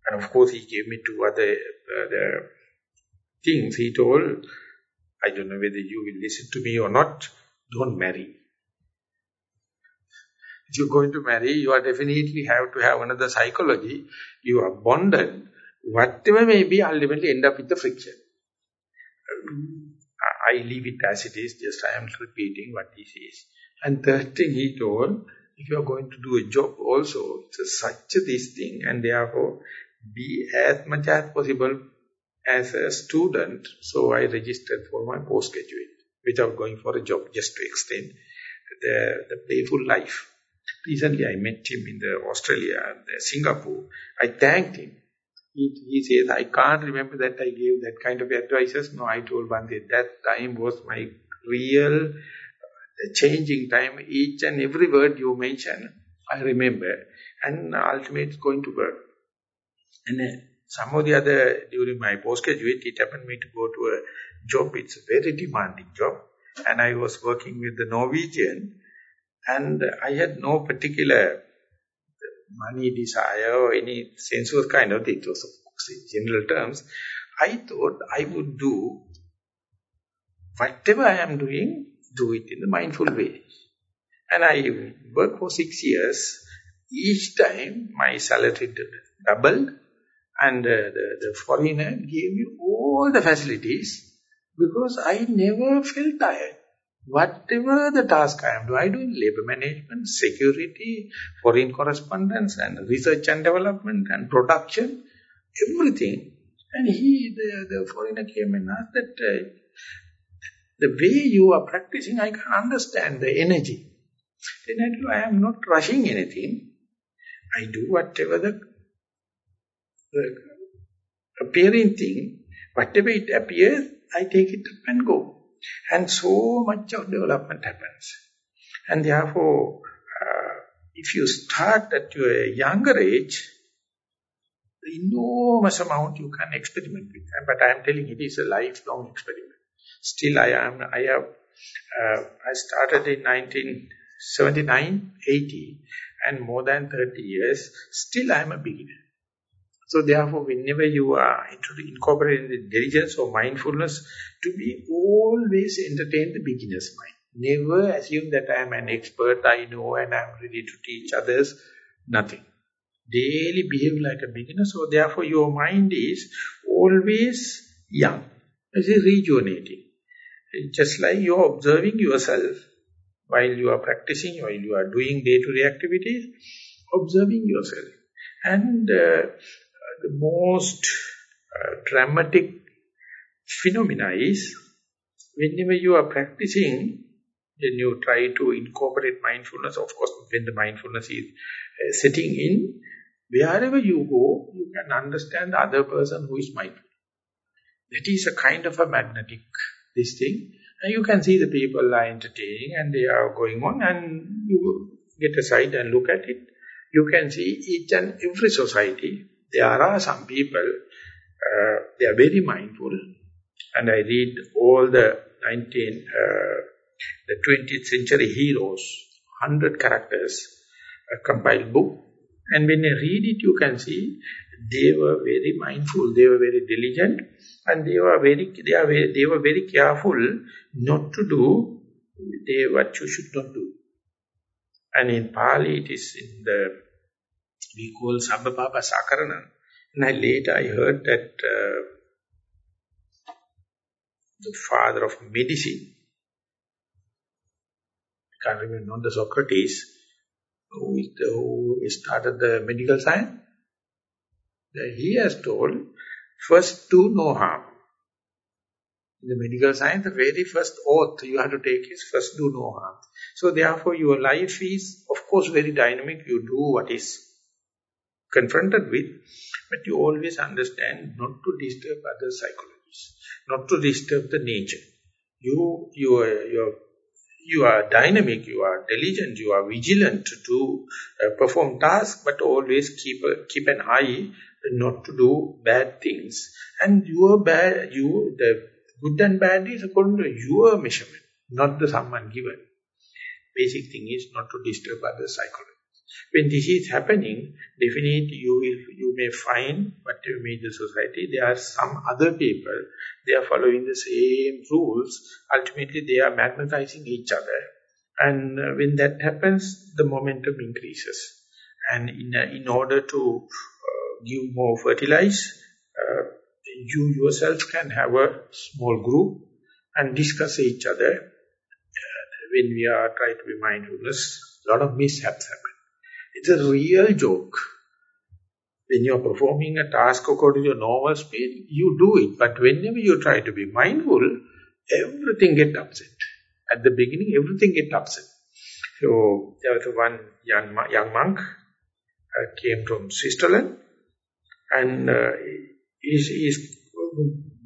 And of course he gave me two other uh, things. He told, I don't know whether you will listen to me or not, don't marry. If you're going to marry, you are definitely have to have another psychology. You are bonded. Whatever may be, ultimately end up with the friction. I leave it as it is, just I am repeating what he says. And third thing he told, if you are going to do a job also, it's a, such a this thing, and therefore be as much as possible as a student. So I registered for my postgraduate without going for a job, just to extend the, the playful life. Recently I met him in the Australia, the Singapore. I thanked him. He, he says, I can't remember that I gave that kind of advices. No, I told Bhante, that time was my real changing time. Each and every word you mention, I remember. And ultimately it's going to work. And uh, some of the other, during my postgraduate, it happened me to go to a job. It's a very demanding job. And I was working with the Norwegian. And I had no particular money desire or any sensuous kind of thing. It was, of course, in general terms. I thought I would do whatever I am doing, do it in a mindful way. And I worked for six years. Each time my salary doubled and uh, the, the foreigner gave me all the facilities because I never felt tired. Whatever the task I am doing, I do labor management, security, foreign correspondence and research and development and production, everything. And he, the, the foreigner came and asked that, uh, the way you are practicing, I can understand the energy. Then I do, I am not rushing anything. I do whatever the the appearing thing, whatever it appears, I take it up and go. And so much of development happens. And therefore, uh, if you start at your younger age, the enormous amount you can experiment with. But I am telling you, it is a lifelong experiment. Still, I am. I have. Uh, I started in 1979, 80, and more than 30 years. Still, I am a beginner. So therefore, whenever you are incorporating the diligence or mindfulness, to be always entertain the beginner's mind. Never assume that I am an expert, I know and I am ready to teach others. Nothing. Daily behave like a beginner. So therefore, your mind is always young. It is rejuvenating. Just like you are observing yourself while you are practicing, while you are doing day-to-day -day activities, observing yourself. And uh, the most uh, dramatic phenomena is whenever you are practicing, then you try to incorporate mindfulness. Of course, when the mindfulness is uh, in, wherever you go, you can understand the other person who is mindful. That is a kind of a magnetic this thing. And you can see the people are entertaining and they are going on and you get aside and look at it. You can see each and every society there are some people, uh, they are very mindful, and I read all the 19, uh, the 20th century heroes, 100 characters, a compiled book, and when you read it, you can see they were very mindful, they were very diligent, and they were very, they are very, they were very careful not to do they, what you should not do. And in Pali, it is in the we call Sabbapapassa akarana. And I later I heard that uh, the father of medicine, I can't remember, not the Socrates, who, is the, who started the medical science, That he has told, first do no harm. In the medical science, the very first oath you have to take is first do no harm. So therefore your life is, of course, very dynamic. You do what is confronted with, but you always understand not to disturb other psychologies, not to disturb the nature. You, you are, you are, you are dynamic, you are diligent, you are vigilant to uh, perform tasks, but always keep a, keep an eye not to do bad things. And your bad, you the good and bad is according to your measurement, not the someone given. Basic thing is not to disturb other psychology. When this is happening, definitely you you may find, whatever you may the society, there are some other people, they are following the same rules. Ultimately, they are magnetizing each other. And uh, when that happens, the momentum increases. And in, uh, in order to uh, give more fertilize, uh, you yourself can have a small group and discuss each other. When we are trying to be mindfulness, A lot of mishaps happen. It's a real joke. When you are performing a task according to your normal speed, you do it. But whenever you try to be mindful, everything get upset. At the beginning, everything get upset. So there was one young young monk uh, came from Switzerland, and uh, he's,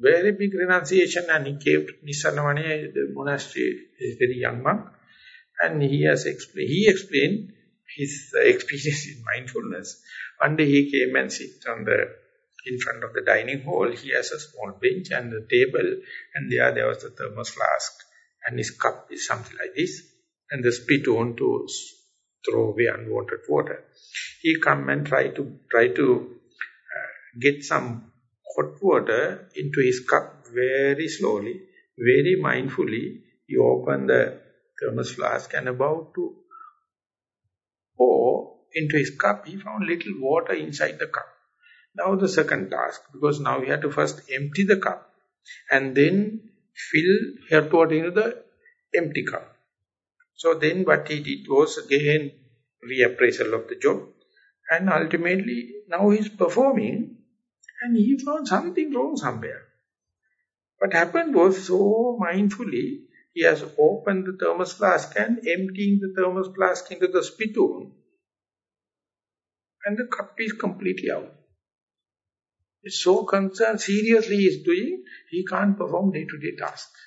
very big renunciation, and he came to Nissarana Vanaya, the monastery. He's very young monk, and he has explained. He explained his experience in mindfulness. One day he came and sit on the in front of the dining hall. He has a small bench and a table, and there there was a thermos flask, and his cup is something like this and the spittoon to throw away unwanted water. He come and try to try to uh, get some hot water into his cup very slowly, very mindfully. He opened the thermos flask and about to pour into his cup, he found little water inside the cup. Now the second task, because now he had to first empty the cup and then fill hot water into the empty cup. So then what he did was again reappraisal of the job and ultimately now he's performing and he found something wrong somewhere. What happened was so mindfully he has opened the thermos flask and emptying the thermos flask into the spittoon and the cup is completely out. He's so concerned, seriously he is doing, he can't perform day-to-day -day tasks.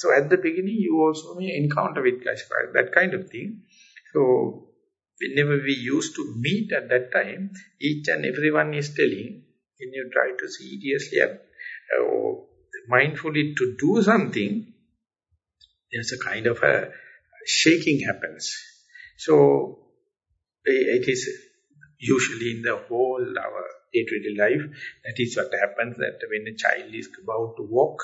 So at the beginning, you also may encounter with that kind of thing. So whenever we used to meet at that time, each and everyone is telling, when you try to seriously uh, or mindfully to do something, there's a kind of a shaking happens. So it is usually in the whole our day-to-day life, that is what happens that when a child is about to walk,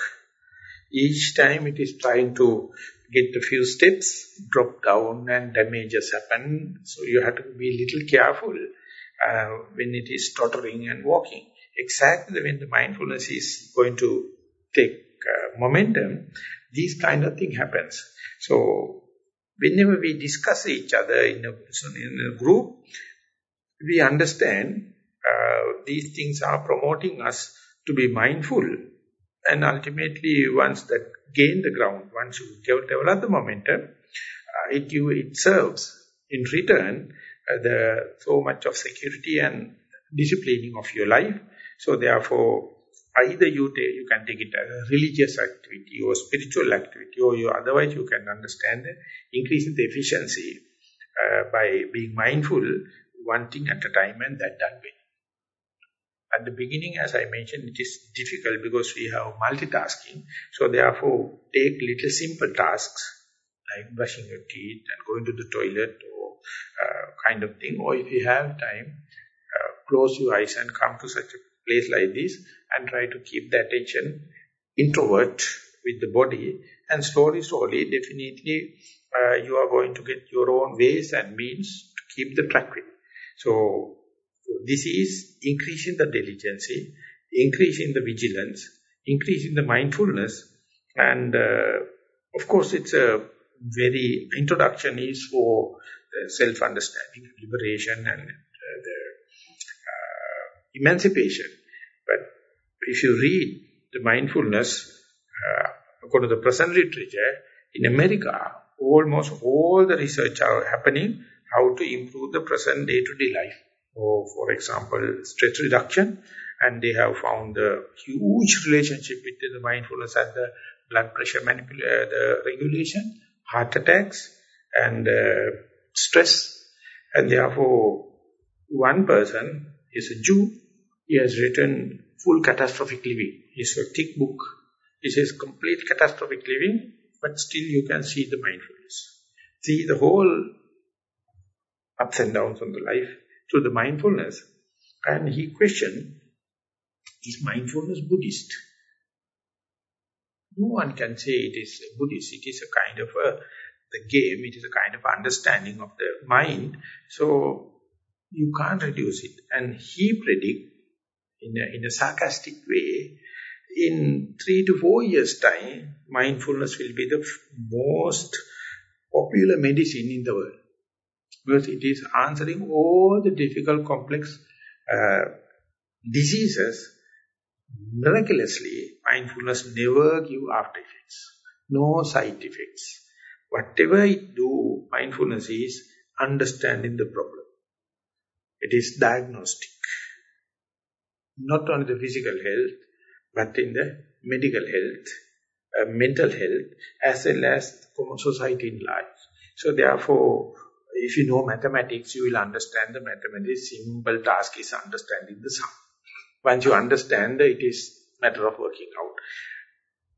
each time it is trying to get a few steps, drop down and damages happen. So you have to be a little careful uh, when it is tottering and walking. Exactly when the mindfulness is going to take uh, momentum, these kind of thing happens. So whenever we discuss each other in a, in a group, we understand uh, these things are promoting us to be mindful and ultimately, once that gain the ground, once you develop the momentum, uh, it, you, it serves in return uh, the so much of security and disciplining of your life. So therefore, either you take, you can take it as a religious activity or spiritual activity, or you otherwise you can understand increasing the efficiency uh, by being mindful, one thing at a time and that done well. At the beginning, as I mentioned, it is difficult because we have multitasking. So therefore, take little simple tasks like brushing your teeth and going to the toilet or uh, kind of thing. Or if you have time, uh, close your eyes and come to such a place like this and try to keep the attention introvert with the body and slowly, slowly, definitely uh, you are going to get your own ways and means to keep the track with. So this is increasing the diligence, increasing the vigilance, increasing the mindfulness, and uh, of course it's a very introduction is for self-understanding, liberation and uh, the uh, emancipation. But if you read the mindfulness, uh, according to the present literature, in America, almost all the research are happening how to improve the present day-to-day -day life or for example, stress reduction, and they have found a huge relationship between the mindfulness and the blood pressure uh, the regulation, heart attacks, and uh, stress. And therefore, one person is a Jew, he has written full catastrophic living. It's a thick book. He says complete catastrophic living, but still you can see the mindfulness. See the whole ups and downs on the life through the mindfulness. And he questioned, is mindfulness Buddhist? No one can say it is Buddhist. It is a kind of a the game. It is a kind of understanding of the mind. So you can't reduce it. And he predict in a, in a sarcastic way, in three to four years' time, mindfulness will be the most popular medicine in the world. because it is answering all the difficult, complex uh, diseases. Miraculously, mindfulness never give after effects, no side effects. Whatever it do, mindfulness is understanding the problem. It is diagnostic. Not only the physical health, but in the medical health, uh, mental health, as well as common society in life. So therefore, if you know mathematics, you will understand the mathematics. Simple task is understanding the sum. Once you understand, it is matter of working out.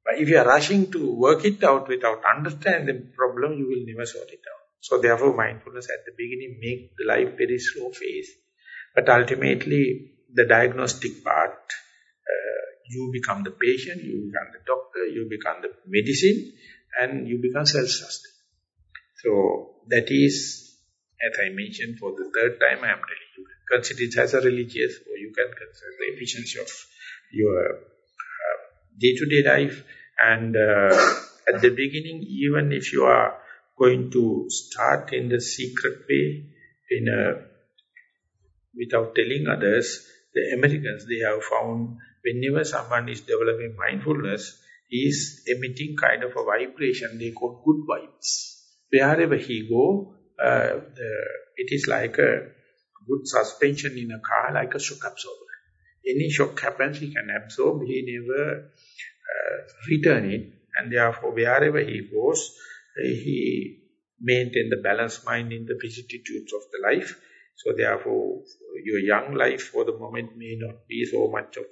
But if you are rushing to work it out without understanding the problem, you will never sort it out. So therefore, mindfulness at the beginning make the life very slow phase. But ultimately, the diagnostic part, uh, you become the patient, you become the doctor, you become the medicine, and you become self-sustained. So that is, as I mentioned for the third time, I am telling you, consider it as a religious, or you can consider the efficiency of your uh, day-to-day -day life. And uh, at the beginning, even if you are going to start in the secret way, in a, without telling others, the Americans, they have found whenever someone is developing mindfulness, he is emitting kind of a vibration they call good vibes. Wherever he go, uh, the, it is like a good suspension in a car, like a shock absorber. Any shock happens, he can absorb, he never uh, return it. And therefore, wherever he goes, he maintain the balanced mind in the vicissitudes of the life. So therefore, your young life for the moment may not be so much of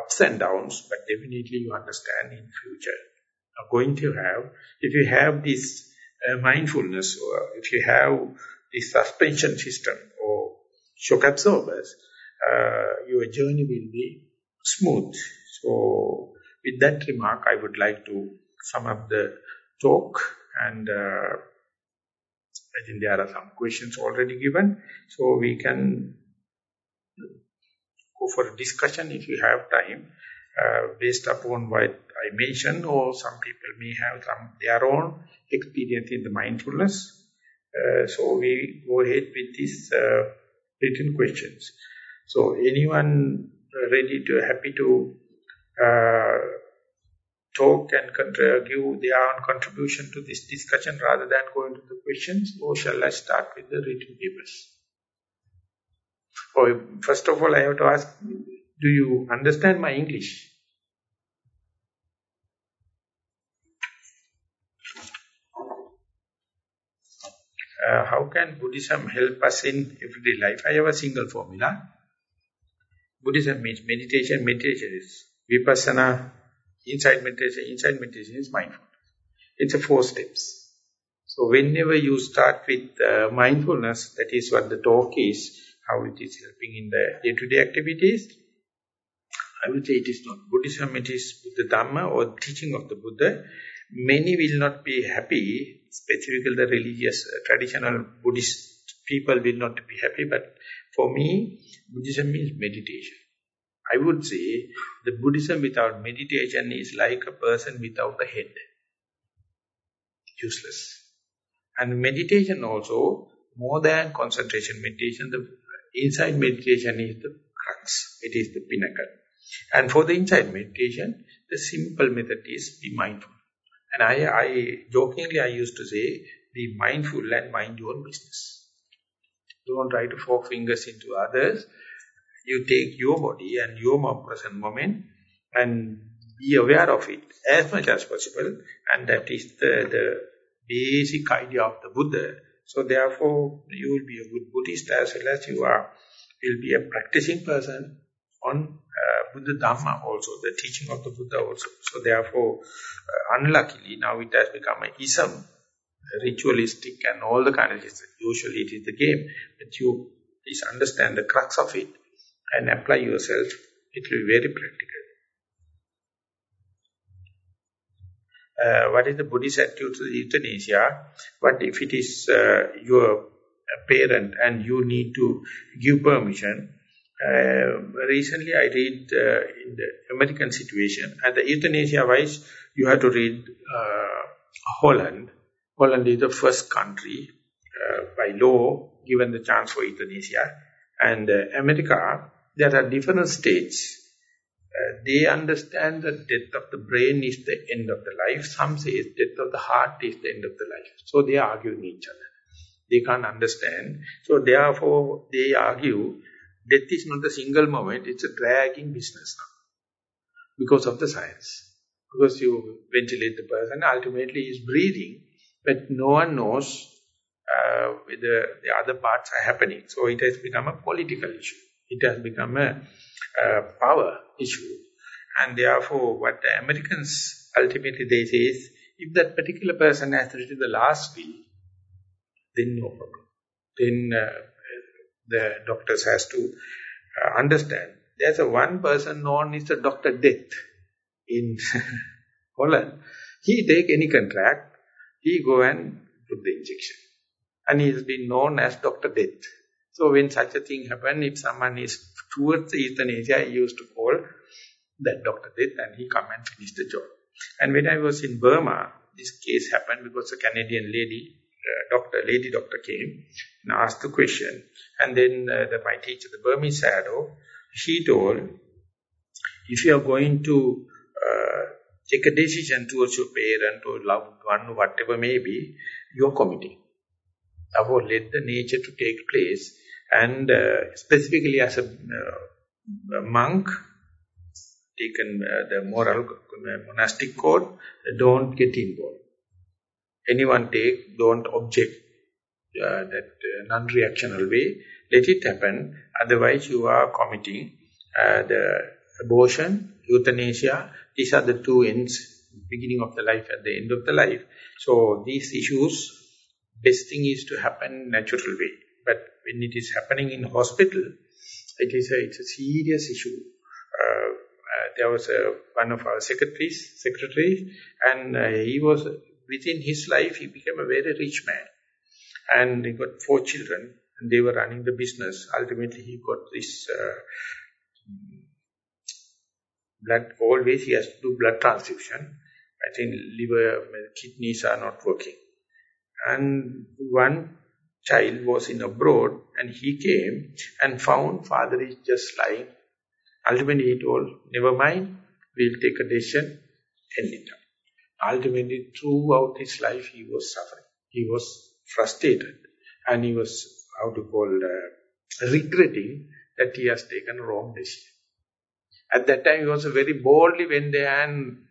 ups and downs, but definitely you understand in future are going to have, if you have this uh, mindfulness, or if you have this suspension system or shock absorbers, uh, your journey will be smooth. So with that remark, I would like to sum up the talk and uh, I think there are some questions already given. So we can go for a discussion if you have time uh, based upon what I mentioned or some people may have some their own experience in the mindfulness. Uh, so we go ahead with these uh, written questions. So anyone ready to, happy to uh, talk and give their own contribution to this discussion rather than going to the questions, or shall I start with the written papers? Oh, first of all, I have to ask, do you understand my English? Uh, how can Buddhism help us in everyday life? I have a single formula. Buddhism means meditation, meditation is vipassana, insight meditation, insight meditation is mindfulness. It's a four steps. So whenever you start with uh, mindfulness, that is what the talk is, how it is helping in the day-to-day -day activities. I would say it is not Buddhism, it is the Dhamma or teaching of the Buddha. Many will not be happy, specifically the religious, uh, traditional Buddhist people will not be happy, but for me, Buddhism means meditation. I would say the Buddhism without meditation is like a person without a head. Useless. And meditation also, more than concentration meditation, the Insight meditation is the crux, it is the pinnacle. And for the insight meditation, the simple method is be mindful. And I, I jokingly I used to say, be mindful and mind your business. Don't try to fork fingers into others. You take your body and your present moment and be aware of it as much as possible. And that is the, the basic idea of the Buddha so therefore, you will be a good Buddhist as well as you are will be a practicing person on uh, Buddha Dhamma also, the teaching of the Buddha also. So therefore, uh, unluckily, now it has become an ism, ritualistic and all the kind of things. Usually it is the game, but you please understand the crux of it and apply yourself. It will be very practical. Uh, what is the Buddhist attitude to euthanasia? What if it is uh, your parent and you need to give permission? Uh, recently I read uh, in the American situation, and the euthanasia-wise, you have to read uh, Holland. Holland is the first country by law given the chance for euthanasia. And America, there are different states. Uh, they understand that death of the brain is the end of the life. Some say death of the heart is the end of the life. So they are arguing each other. They can't understand. So therefore, they argue death is not a single moment, it's a dragging business now. Because of the science. Because you ventilate the person, ultimately is breathing, but no one knows uh, whether the other parts are happening. So it has become a political issue. It has become a, a power issue. And therefore, what the Americans ultimately they say is, if that particular person has reached the last will, then no problem. Then uh, the doctors has to uh, understand. There's a one person known as the Dr. Death in Holland. He take any contract, he go and put the injection. And he has been known as Dr. Death. So when such a thing happen, if someone is towards euthanasia, he used to call that Dr. Death and he come and finish the job. And when I was in Burma, this case happened because a Canadian lady, uh, doctor, lady doctor came and asked the question. And then uh, the, my teacher, the Burmese Sayadaw, she told, if you are going to uh, take a decision towards your parent or loved one, whatever may be, you are committing. Therefore, let the nature to take place. And uh, specifically as a, uh, monk, taken uh, the moral uh, monastic code, don't get involved. Anyone take, don't object uh, that non-reactional way, let it happen, otherwise you are committing the abortion, euthanasia, these are the two ends, beginning of the life at the end of the life. So these issues, best thing is to happen natural way. But when it is happening in hospital, it is a, it's a serious issue. Uh, uh, there was a, one of our secretaries, secretary, and uh, he was, within his life, he became a very rich man. And he got four children, and they were running the business. Ultimately, he got this uh, blood, always he has to do blood transfusion. I think liver, kidneys are not working. And one child was in abroad and he came and found father is just lying. Ultimately he told, never mind, we'll take a decision, end. Ultimately throughout his life he was suffering. He was frustrated and he was, how to call, uh, regretting that he has taken wrong decision. At that time, he also very boldly went there and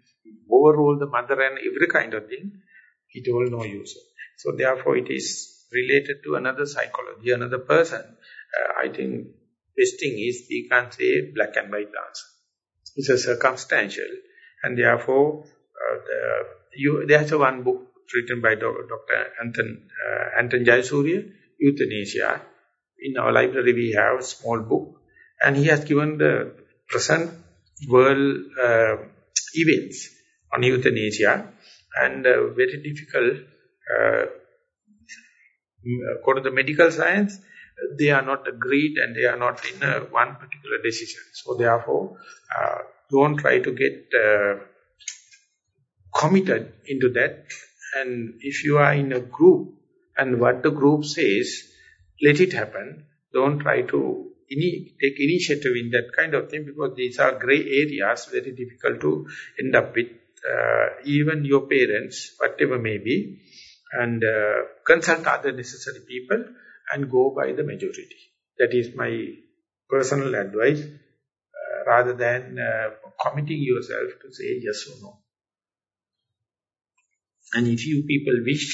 overruled the mother and every kind of thing. He told no use. So therefore, it is related to another psychology, another person. Uh, I think best thing is we can't say black and white answer. It's a circumstantial, and therefore, uh, the, you, there's a one book written by Dr. Anton, uh, Anton Jayasuriya, Euthanasia. In our library, we have a small book, and he has given the present world uh, events on euthanasia and uh, very difficult, uh, according to the medical science, they are not agreed and they are not in one particular decision. So therefore, uh, don't try to get uh, committed into that. And if you are in a group and what the group says, let it happen. Don't try to any, take initiative in that kind of thing because these are grey areas, very difficult to end up with uh, even your parents, whatever may be, and uh, consult other necessary people and go by the majority. That is my personal advice, uh, rather than uh, committing yourself to say yes or no. And if you people wish,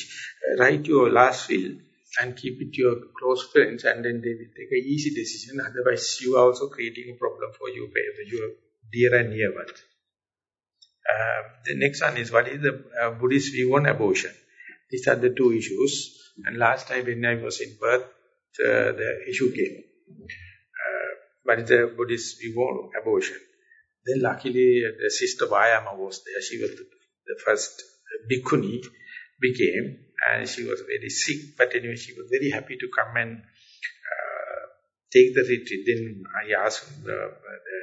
uh, write your last will and keep it to your close friends and then they will take a easy decision. Otherwise, you are also creating a problem for you, your dear and near ones. Uh, the next one is what is the uh, Buddhist view on abortion? These are the two issues. And last time when I was in Perth, uh, the issue came. Uh, is the Buddhist view on abortion? Then luckily the sister Vayama was there. She was the, first bhikkhuni became and she was very sick but anyway she was very happy to come and uh, take the retreat then I asked the, the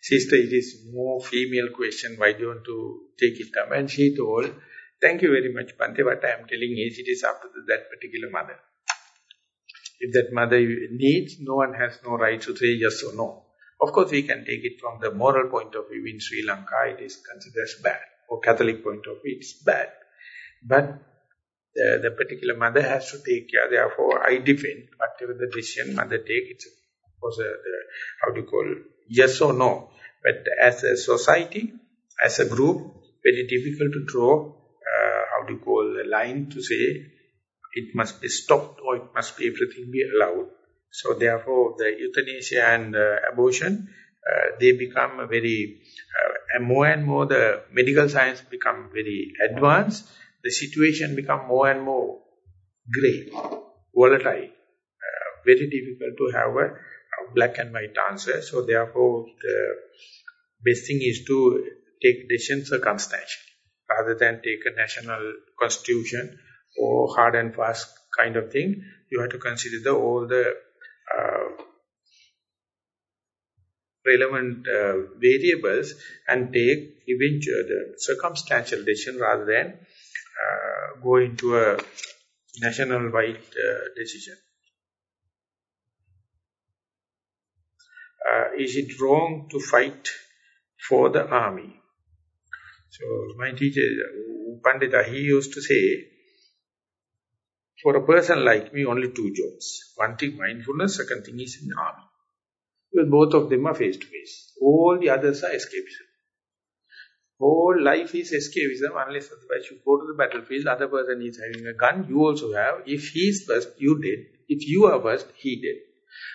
sister it is more female question why do you want to take it up and she told thank you very much Bhante what I am telling is it is up to that particular mother If that mother needs, no one has no right to say yes or no. Of course, we can take it from the moral point of view. In Sri Lanka, it is considered bad. Or Catholic point of view, it's bad. But the, the particular mother has to take care. Therefore, I defend whatever the decision mother take, it's of course, uh, a, how do you call, it? yes or no. But as a society, as a group, very difficult to draw, do you call, a line to say, it must be stopped or it must be everything be allowed. So therefore, the euthanasia and uh, abortion, uh, they become very, uh, more and more the medical science become very advanced, the situation become more and more grey, volatile, uh, very difficult to have a, a, black and white answer. So therefore, the best thing is to take decision circumstantially, rather than take a national constitution or hard and fast kind of thing. You have to consider the, all the uh, relevant uh, variables and take eventual the circumstantial decision rather than uh, go into a national-wide uh, decision. Uh, is it wrong to fight for the army? So my teacher, Pandita, he used to say, for a person like me, only two jobs. One thing mindfulness, second thing is in army. Because both of them are face-to-face. -face. All the others are escapism. Whole life is escapism unless otherwise you go to the battlefield, other person is having a gun, you also have. If he is first, you did. If you are first, he did.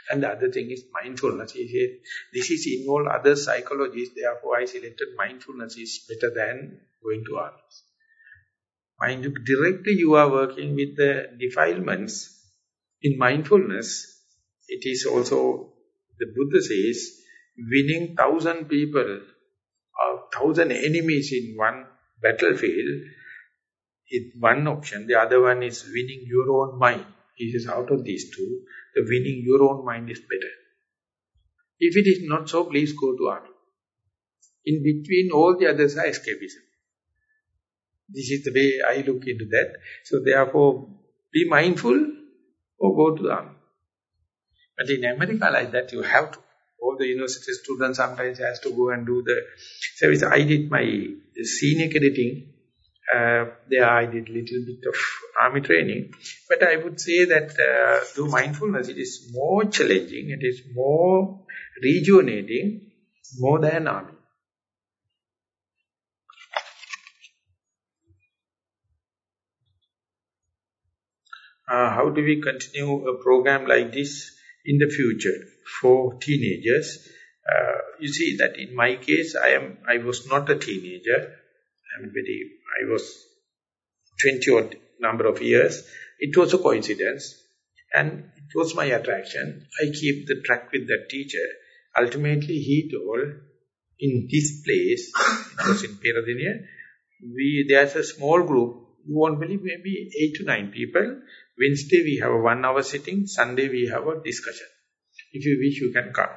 And the other thing is mindfulness. He said, this is involved other psychologies, therefore I selected mindfulness is better than going to armies. Mind directly you are working with the defilements in mindfulness. It is also, the Buddha says, winning thousand people or thousand enemies in one battlefield is one option. The other one is winning your own mind. He says, out of these two, the winning your own mind is better. If it is not so, please go to army. In between, all the others are escapism. This is the way I look into that. So therefore, be mindful or go to the army. But in America like that, you have to. All the university students sometimes has to go and do the service. I did my senior cadetting. Uh, there I did a little bit of army training. But I would say that uh, through mindfulness, it is more challenging, it is more rejuvenating, more than army. uh, how do we continue a program like this in the future for teenagers? Uh, you see that in my case, I am I was not a teenager. I'm very I was 20 odd number of years. It was a coincidence, and it was my attraction. I keep the track with the teacher. Ultimately, he told in this place, it was in Peradeniya, we there's a small group. You won't believe maybe eight to nine people Wednesday we have a one hour sitting, Sunday we have a discussion. If you wish, you can come.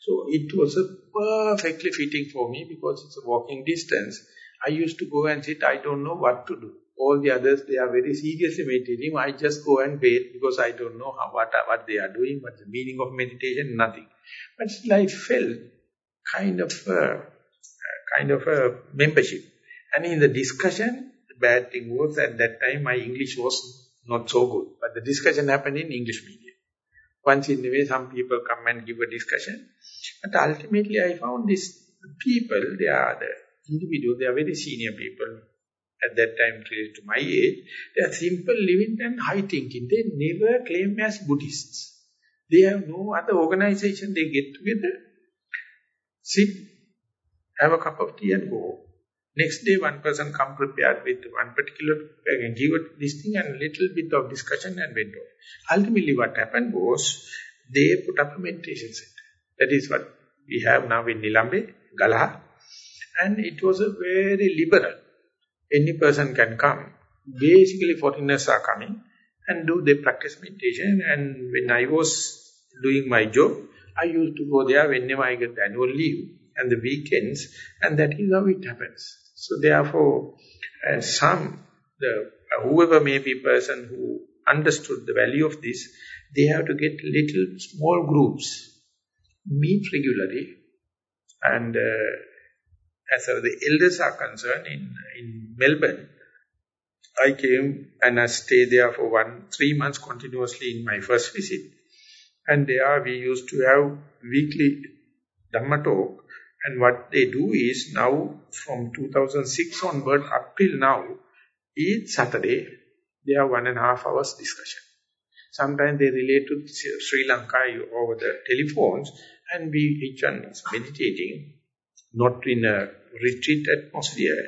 So it was a perfectly fitting for me because it's a walking distance. I used to go and sit, I don't know what to do. All the others, they are very seriously meditating. I just go and wait because I don't know how, what, what they are doing, what the meaning of meditation, nothing. But I felt kind of a, kind of a membership. And in the discussion, the bad thing was at that time my English was not so good. But the discussion happened in English medium. Once in a way, some people come and give a discussion. But ultimately, I found these people, they are the individuals, they are very senior people. At that time, to my age, they are simple living and high thinking. They never claim as Buddhists. They have no other organization. They get together, sit, have a cup of tea and go Next day, one person come prepared with one particular, uh, give this thing and little bit of discussion and went off. Ultimately, what happened was, they put up a meditation center. That is what we have now in Nilambe, Galaha. And it was a very liberal. Any person can come. Basically, foreigners are coming and do their practice meditation. And when I was doing my job, I used to go there whenever I get the annual leave and the weekends, and that is how it happens. So therefore, uh, some, the uh, whoever may be person who understood the value of this, they have to get little small groups, meet regularly, and uh, as far the elders are concerned, in, in Melbourne, I came and I stayed there for one, three months continuously in my first visit. And there we used to have weekly Dhamma talk. And what they do is now from 2006 onward up till now, each Saturday, they have one and a half hours discussion. Sometimes they relate to Sri Lanka over the telephones and we each one is meditating, not in a retreat atmosphere,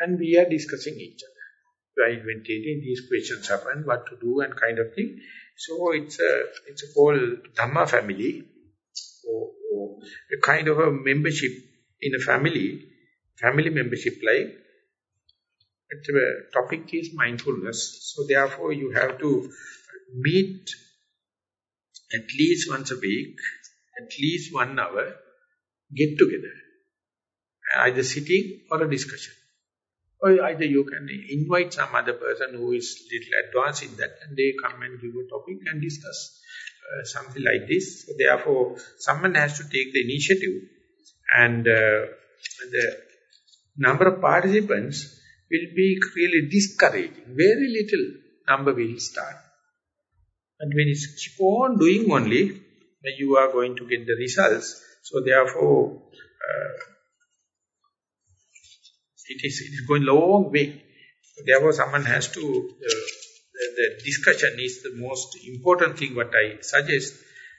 and we are discussing each other. While inventing these questions happen, what to do and kind of thing. So it's a, it's a whole Dhamma family, or, or a kind of a membership in a family, family membership like, the topic is mindfulness. So therefore you have to meet at least once a week, at least one hour, get together. Either sitting or a discussion. Or either you can invite some other person who is little advanced in that and they come and give a topic and discuss uh, something like this. So therefore, someone has to take the initiative and uh, the number of participants will be really discouraging. Very little number will start. And when you keep on doing only, you are going to get the results. So therefore, uh, it is it is going long way. Therefore, someone has to, uh, the, the, discussion is the most important thing what I suggest.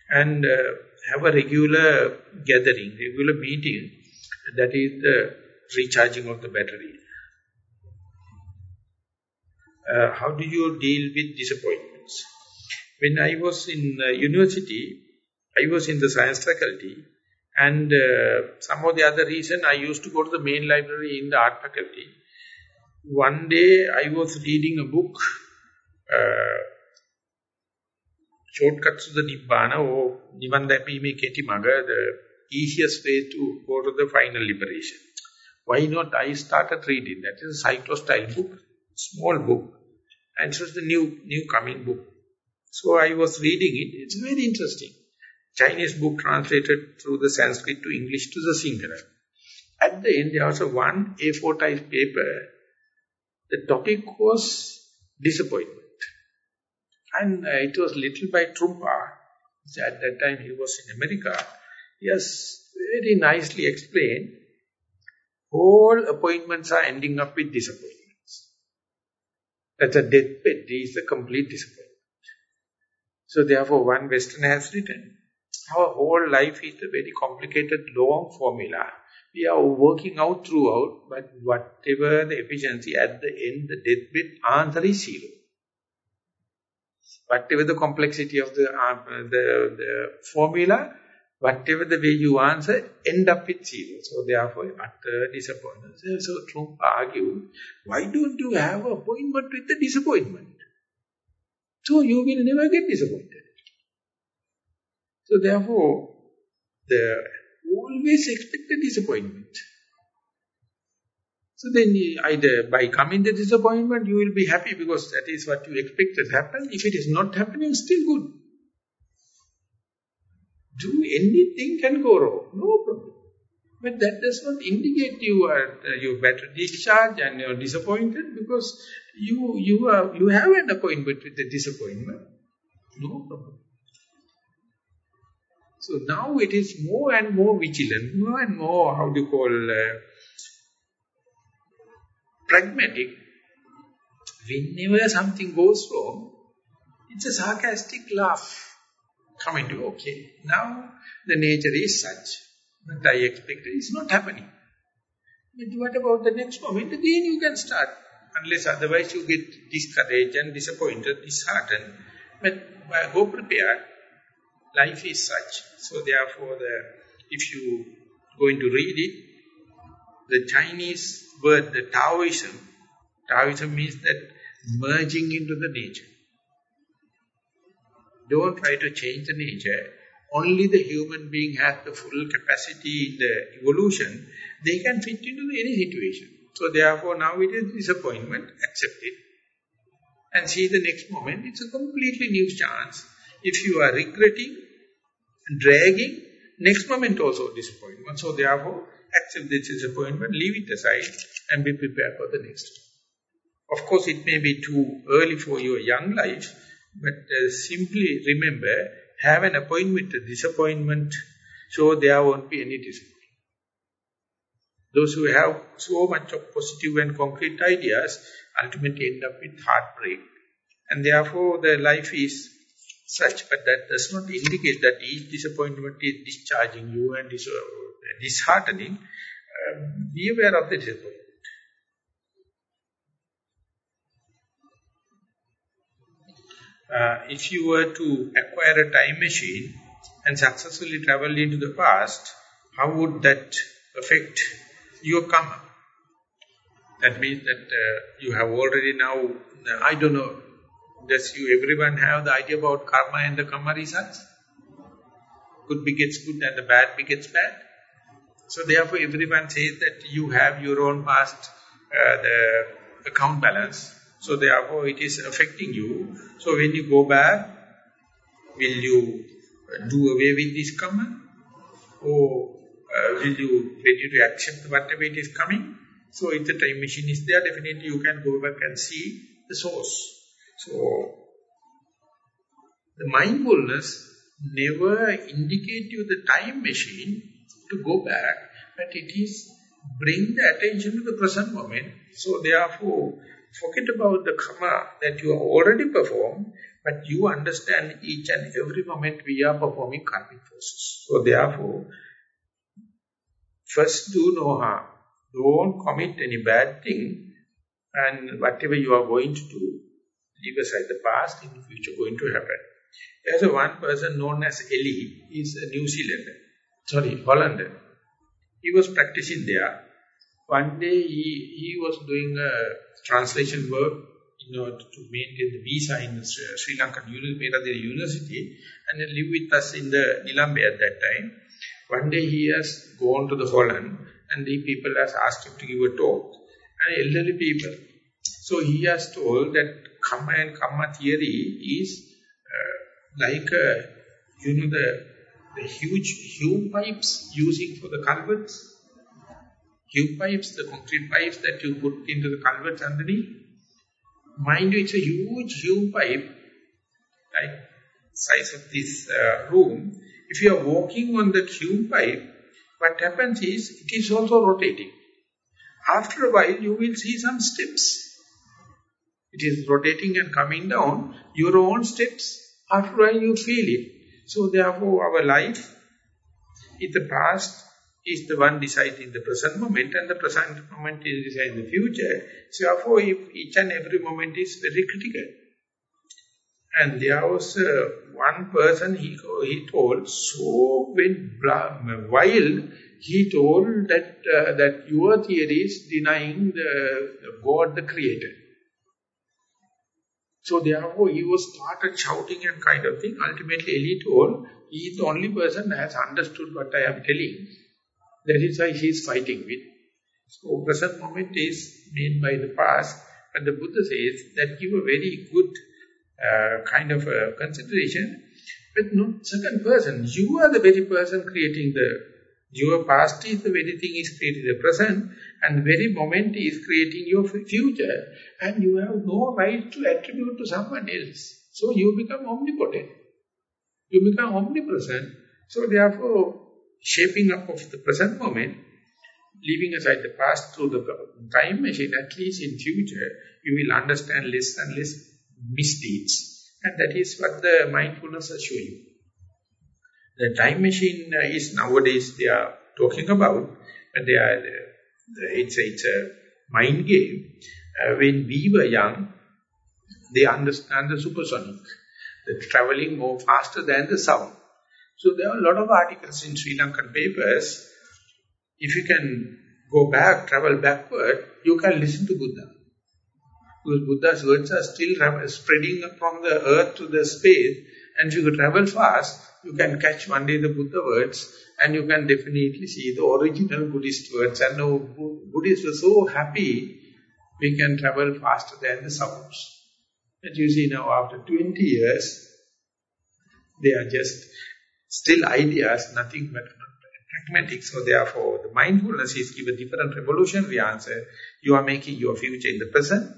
And uh, have a regular gathering, regular meeting. That is the recharging of the battery. Uh, how do you deal with disappointments? When I was in uh, university, I was in the science faculty and uh, some of the other reason I used to go to the main library in the art faculty. One day I was reading a book, uh, Shortcuts to the Nibbana or Nivan Dapime Keti Maga, the easiest way to go to the final liberation. Why not I started reading that. is a cyclo-style book, small book. And it was the new, new coming book. So I was reading it. It's very interesting. Chinese book translated through the Sanskrit to English to the Sinhala. At the end, there was one A4 type paper. The topic was disappointment. And uh, it was little by Trungpa. At that time, he was in America. He has very nicely explained, all appointments are ending up with disappointments. That's a deathbed, is a complete disappointment. So therefore, one Westerner has written, our whole life is a very complicated, long formula. We are working out throughout, but whatever the efficiency, at the end, the deathbed answer is zero. Whatever the complexity of the, uh, the, the formula, whatever the way you answer, end up with zero. So therefore, utter disappointment. So Trungpa argued, why don't you have appointment with the disappointment? So you will never get disappointed. So therefore, the always expect a disappointment. So then either by coming the disappointment, you will be happy because that is what you expected happen. If it is not happening, still good. Do anything can go wrong, no problem. But that does not indicate you are uh, you better discharge and you are disappointed because you you are you have an appointment with the disappointment. No problem. So now it is more and more vigilant, more and more, how do you call, uh, pragmatic. Whenever something goes wrong, it's a sarcastic laugh coming to, okay, now the nature is such, that I expected it's not happening. But what about the next moment? Again you can start, unless otherwise you get discouraged and disappointed, disheartened. But uh, go prepared life is such. So therefore, the, if you going to read it, the Chinese word, the Taoism, Taoism means that merging into the nature. Don't try to change the nature. Only the human being has the full capacity in the evolution. They can fit into any situation. So therefore now it is disappointment, accept it. And see the next moment, it's a completely new chance If you are regretting, dragging, next moment also disappointment. So therefore, accept this disappointment, leave it aside and be prepared for the next. Of course, it may be too early for your young life, but uh, simply remember, have an appointment with disappointment, so there won't be any disappointment. Those who have so much of positive and concrete ideas ultimately end up with heartbreak. And therefore, the life is such, but that does not indicate that each disappointment is discharging you and uh, disheartening. Um, be aware of the disappointment. Uh, if you were to acquire a time machine and successfully travel into the past, how would that affect your karma? That means that uh, you have already now, I don't know, does you everyone have the idea about karma and the karma results? Good begets good and the bad begets bad. So therefore everyone says that you have your own past, uh, the account balance. So therefore it is affecting you. So when you go back, will you do away with this karma? Or uh, will you ready to accept whatever it is coming? So if the time machine is there, definitely you can go back and see the source. So, the mindfulness never indicate you the time machine to go back, but it is bring the attention to the present moment. So therefore, forget about the karma that you have already performed, but you understand each and every moment we are performing karmic forces. So therefore, first do no harm. Don't commit any bad thing, and whatever you are going to do, leave aside the past, in the future going to happen. There's a one person known as Eli, he's a New Zealander, sorry, Hollander. He was practicing there. One day he, he was doing a translation work in order to maintain the visa in the Sri Lankan University and he lived with us in the Nilambe at that time. One day he has gone to the Holland and the people has asked him to give a talk. And elderly people. So he has told that karma and karma theory is uh, like, a, you know, the, the huge Hume pipes using for the culverts. Hume pipes, the concrete pipes that you put into the culverts underneath. Mind you, it's a huge Hume pipe, like size of this uh, room. If you are walking on the Hume pipe, what happens is, it is also rotating. After a while, you will see some steps. It is rotating and coming down, your own steps, after a while you feel it. So therefore our life in the past is the one deciding the present moment and the present moment is deciding the future. So therefore if each and every moment is very critical. And there was uh, one person, he, he told, so while he told that uh, that your theory is denying the, the God, the creator. So therefore he was started shouting and kind of thing. Ultimately Eli told, he is the only person that has understood what I am telling. That is why he is fighting with. So present moment is made by the past. And the Buddha says that give a very good uh, kind of uh, consideration. But not second person. You are the very person creating the your past is the very thing is creating the present and the very moment is creating your future and you have no right to attribute to someone else. So you become omnipotent. You become omnipresent. So therefore, shaping up of the present moment, leaving aside the past through the time machine, at least in future, you will understand less and less misdeeds. And that is what the mindfulness show you. The time machine is nowadays they are talking about, but they are, it's, it's a mind game. Uh, when we were young, they understand the supersonic, the traveling more faster than the sound. So there are a lot of articles in Sri Lankan papers. If you can go back, travel backward, you can listen to Buddha. Because Buddha's words are still spreading from the earth to the space. And if you travel fast, you can catch one day the Buddha words and you can definitely see the original Buddhist words. And now Buddhists were so happy we can travel faster than the sounds. But you see now after 20 years, They are just still ideas, nothing but pragmatic. So therefore, the mindfulness is give a different revolutionary answer. You are making your future in the present.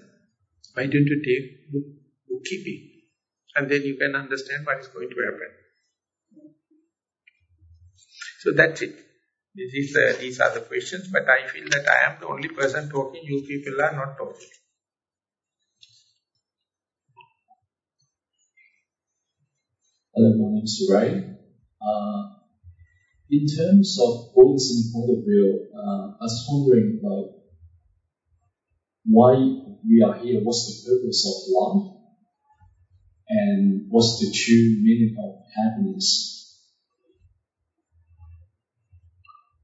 Why don't you take book, bookkeeping? And then you can understand what is going to happen. So that's it. This is, uh, these are the questions, but I feel that I am the only person talking, you people are not talking. Hello, my name is Ray. Uh, in terms of Buddhism point of view, uh, I was wondering, like, why we are here, what's the purpose of life, and what's the true meaning of happiness?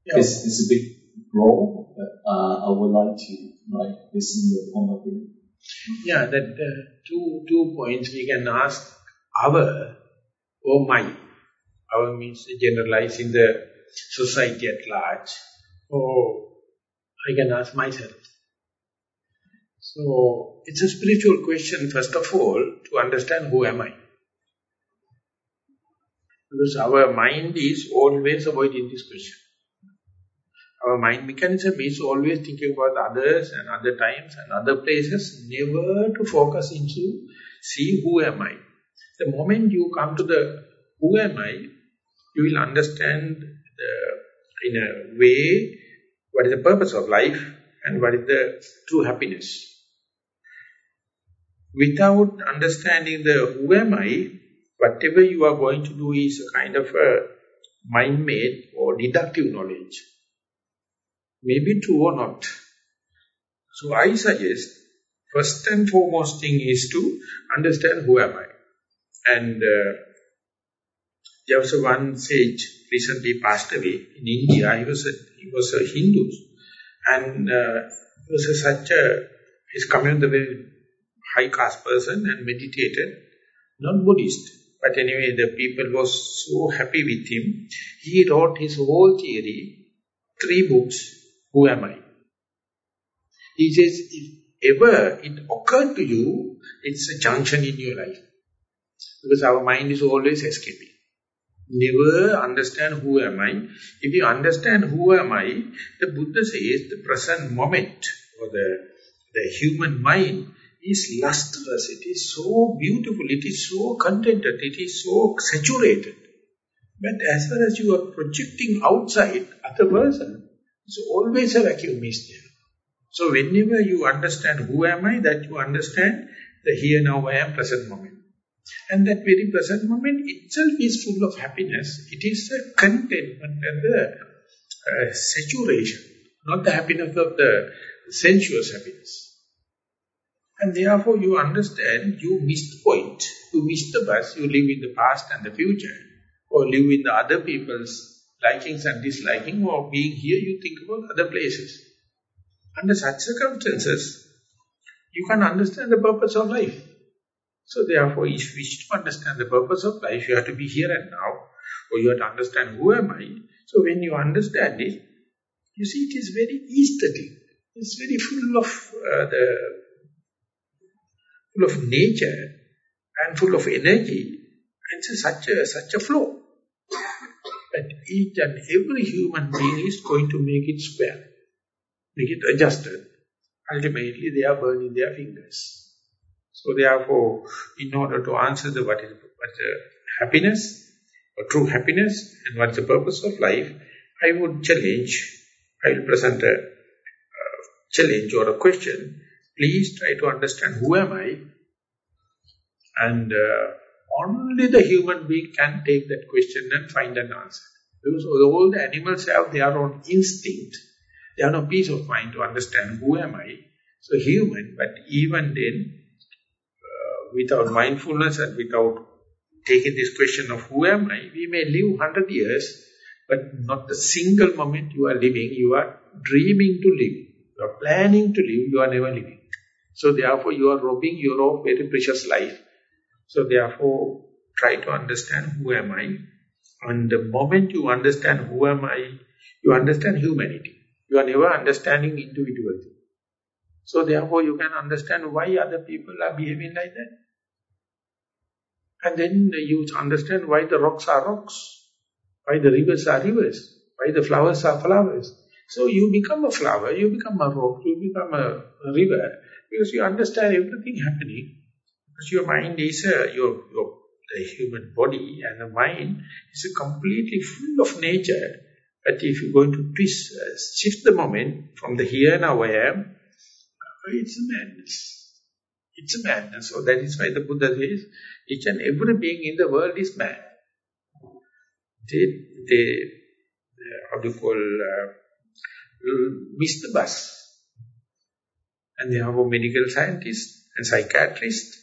Yeah. It's, it's a big role, but uh, I would like to like listen your point of view. Yeah, that uh, two two points we can ask our or my. Our means generalizing the society at large, or I can ask myself. So, it's a spiritual question, first of all, to understand who am I. Because our mind is always avoiding this question our mind mechanism is always thinking about others and other times and other places, never to focus into see who am I. The moment you come to the who am I, you will understand the, in a way what is the purpose of life and what is the true happiness. Without understanding the who am I, whatever you are going to do is a kind of a mind-made or deductive knowledge may be true or not. So I suggest, first and foremost thing is to understand who am I. And uh, there was one sage recently passed away in India. He was a, he was a Hindu. And uh, he was a, such a, his community, very high caste person and meditated, not Buddhist. But anyway, the people was so happy with him. He wrote his whole theory, three books, who am I? He says, if ever it occurred to you, it's a junction in your life. Because our mind is always escaping. Never understand who am I. If you understand who am I, the Buddha says the present moment or the, the human mind is lustrous, it is so beautiful, it is so contented, it is so saturated. But as far as you are projecting outside other person, so always a vacuum is there. So whenever you understand who am I, that you understand the here now I am present moment. And that very present moment itself is full of happiness. It is a contentment and the uh, saturation, not the happiness of the sensuous happiness. And therefore you understand, you miss the point, you miss the bus, you live in the past and the future, or live in the other people's likings and disliking or being here, you think about other places. Under such circumstances, you can understand the purpose of life. So therefore, if you wish to understand the purpose of life, you have to be here and now, or you have to understand who am I. So when you understand it, you see it is very aesthetic. It's very full of uh, the full of nature and full of energy. It's such a such a flow that each and every human being is going to make it square, make it adjusted. Ultimately, they are burning their fingers. So therefore, in order to answer the what is, what is happiness, or true happiness, and what is the purpose of life, I would challenge, I will present a challenge or a question. Please try to understand who am I, and uh, only the human being can take that question and find an answer. Because all the animals have their own instinct. They have no peace of mind to understand who am I. So human, but even then, uh, without mindfulness and without taking this question of who am I, we may live 100 years, but not a single moment you are living, you are dreaming to live. You are planning to live, you are never living. So therefore you are robbing your own very precious life so therefore, try to understand who am I. And the moment you understand who am I, you understand humanity. You are never understanding individuality. So therefore, you can understand why other people are behaving like that. And then you understand why the rocks are rocks, why the rivers are rivers, why the flowers are flowers. So you become a flower, you become a rock, you become a river, because you understand everything happening. Because your mind is, a, your, your the human body and the mind is completely full of nature. But if you're going to twist, uh, shift the moment from the here and now I am, it's a madness. It's a madness. So that is why the Buddha says, each and every being in the world is mad. They, they how do you call, uh, miss the bus. And they have a medical scientist and psychiatrist.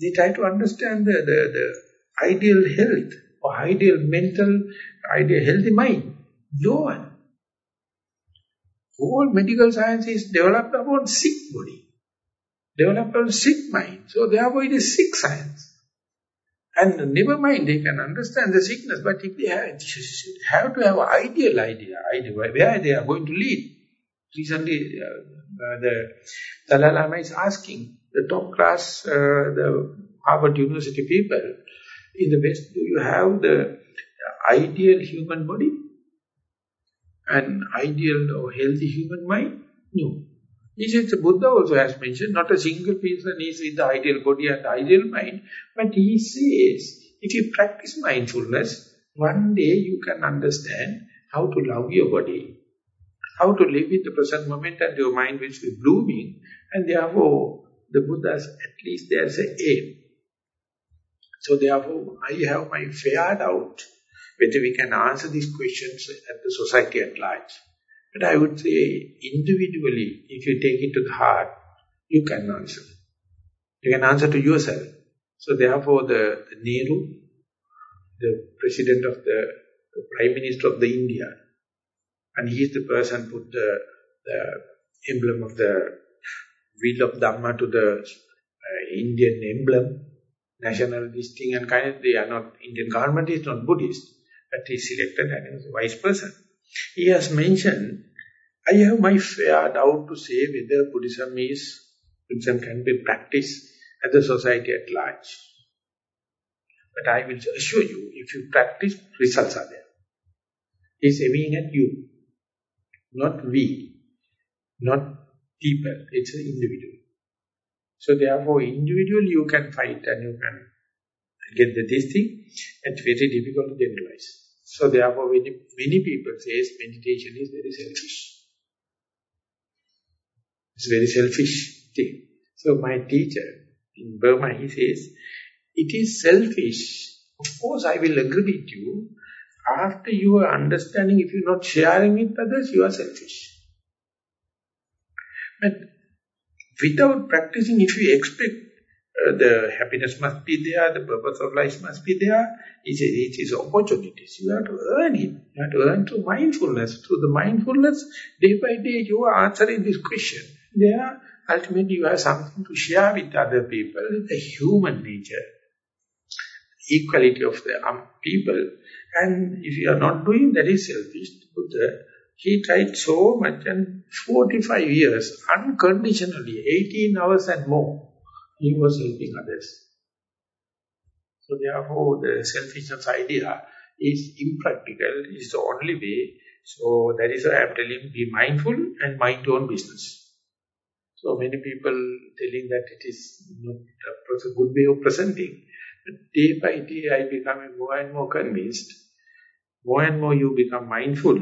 They try to understand the, the, the ideal health or ideal mental, ideal healthy mind. No one. All medical science is developed upon sick body, developed upon sick mind. So therefore it is sick science. And never mind, they can understand the sickness, but if they have, have to have an ideal idea, idea where they are going to lead. Recently, uh, the Dalai Lama is asking the top class, uh, the Harvard University people, in the West, do you have the ideal human body? An ideal or healthy human mind? No. He says the Buddha also has mentioned, not a single person is with the ideal body and ideal mind, but he says, if you practice mindfulness, one day you can understand how to love your body, how to live in the present moment and your mind which will be blooming, and therefore the Buddha's, at least there's an aim. So therefore, I have my fair doubt whether we can answer these questions at the society at large. But I would say, individually, if you take it to the heart, you can answer. You can answer to yourself. So therefore, the, the Nehru, the president of the, the, Prime Minister of the India, and he is the person put the, the emblem of the wheel of Dhamma to the uh, Indian emblem, national this thing and kind of, they are not, Indian government is not Buddhist, but he selected and he a wise person. He has mentioned, I have my fair doubt to say whether Buddhism is, Buddhism can be practiced at the society at large. But I will assure you, if you practice, results are there. He's aiming at you, not we, not people, it's an individual. So therefore, individual you can fight and you can get the this thing, it's very difficult to generalize. So therefore, many, many people say meditation is very selfish. It's very selfish thing. So my teacher in Burma, he says, it is selfish. Of course, I will agree with you. After you are understanding, if you're not sharing with others, you are selfish. But without practicing, if you expect uh, the happiness must be there, the purpose of life must be there. It is, it is opportunities. You have to earn it. You have to earn through mindfulness. Through the mindfulness, day by day, you are answering this question. There, ultimately, you have something to share with other people. The human nature, equality of the um, people. And if you are not doing that is selfish. Buddha, he tried so much and 45 years, unconditionally, 18 hours and more he was helping others. So therefore, the selfishness idea is impractical, is the only way. So that is why I am telling, be mindful and mind your own business. So many people telling that it is not a good way of presenting. But day by day I become more and more convinced. More and more you become mindful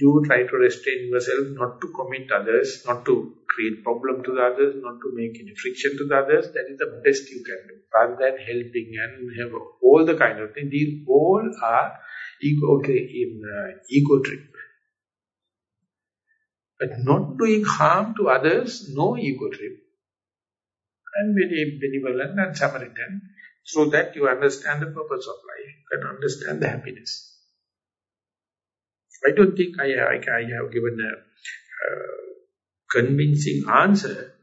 you try to restrain yourself not to commit others, not to create problem to the others, not to make any friction to the others, that is the best you can do. Rather than helping and have all the kind of things, these all are ego, okay, in, uh, ego trip. But not doing harm to others, no ego trip. And very benevolent and Samaritan, so that you understand the purpose of life, you can understand the happiness. I don't think I, I, I have given a uh, convincing answer,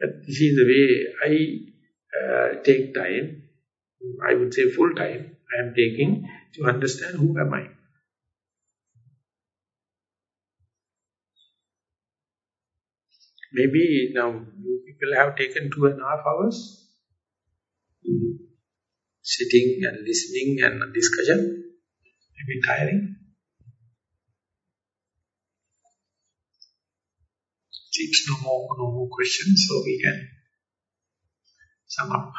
but this is the way I uh, take time, I would say full time, I am taking to understand who am I. Maybe now you people have taken two and a half hours. sitting and listening and discussion may be tiring. Seems no more, no more questions, so we can sum up.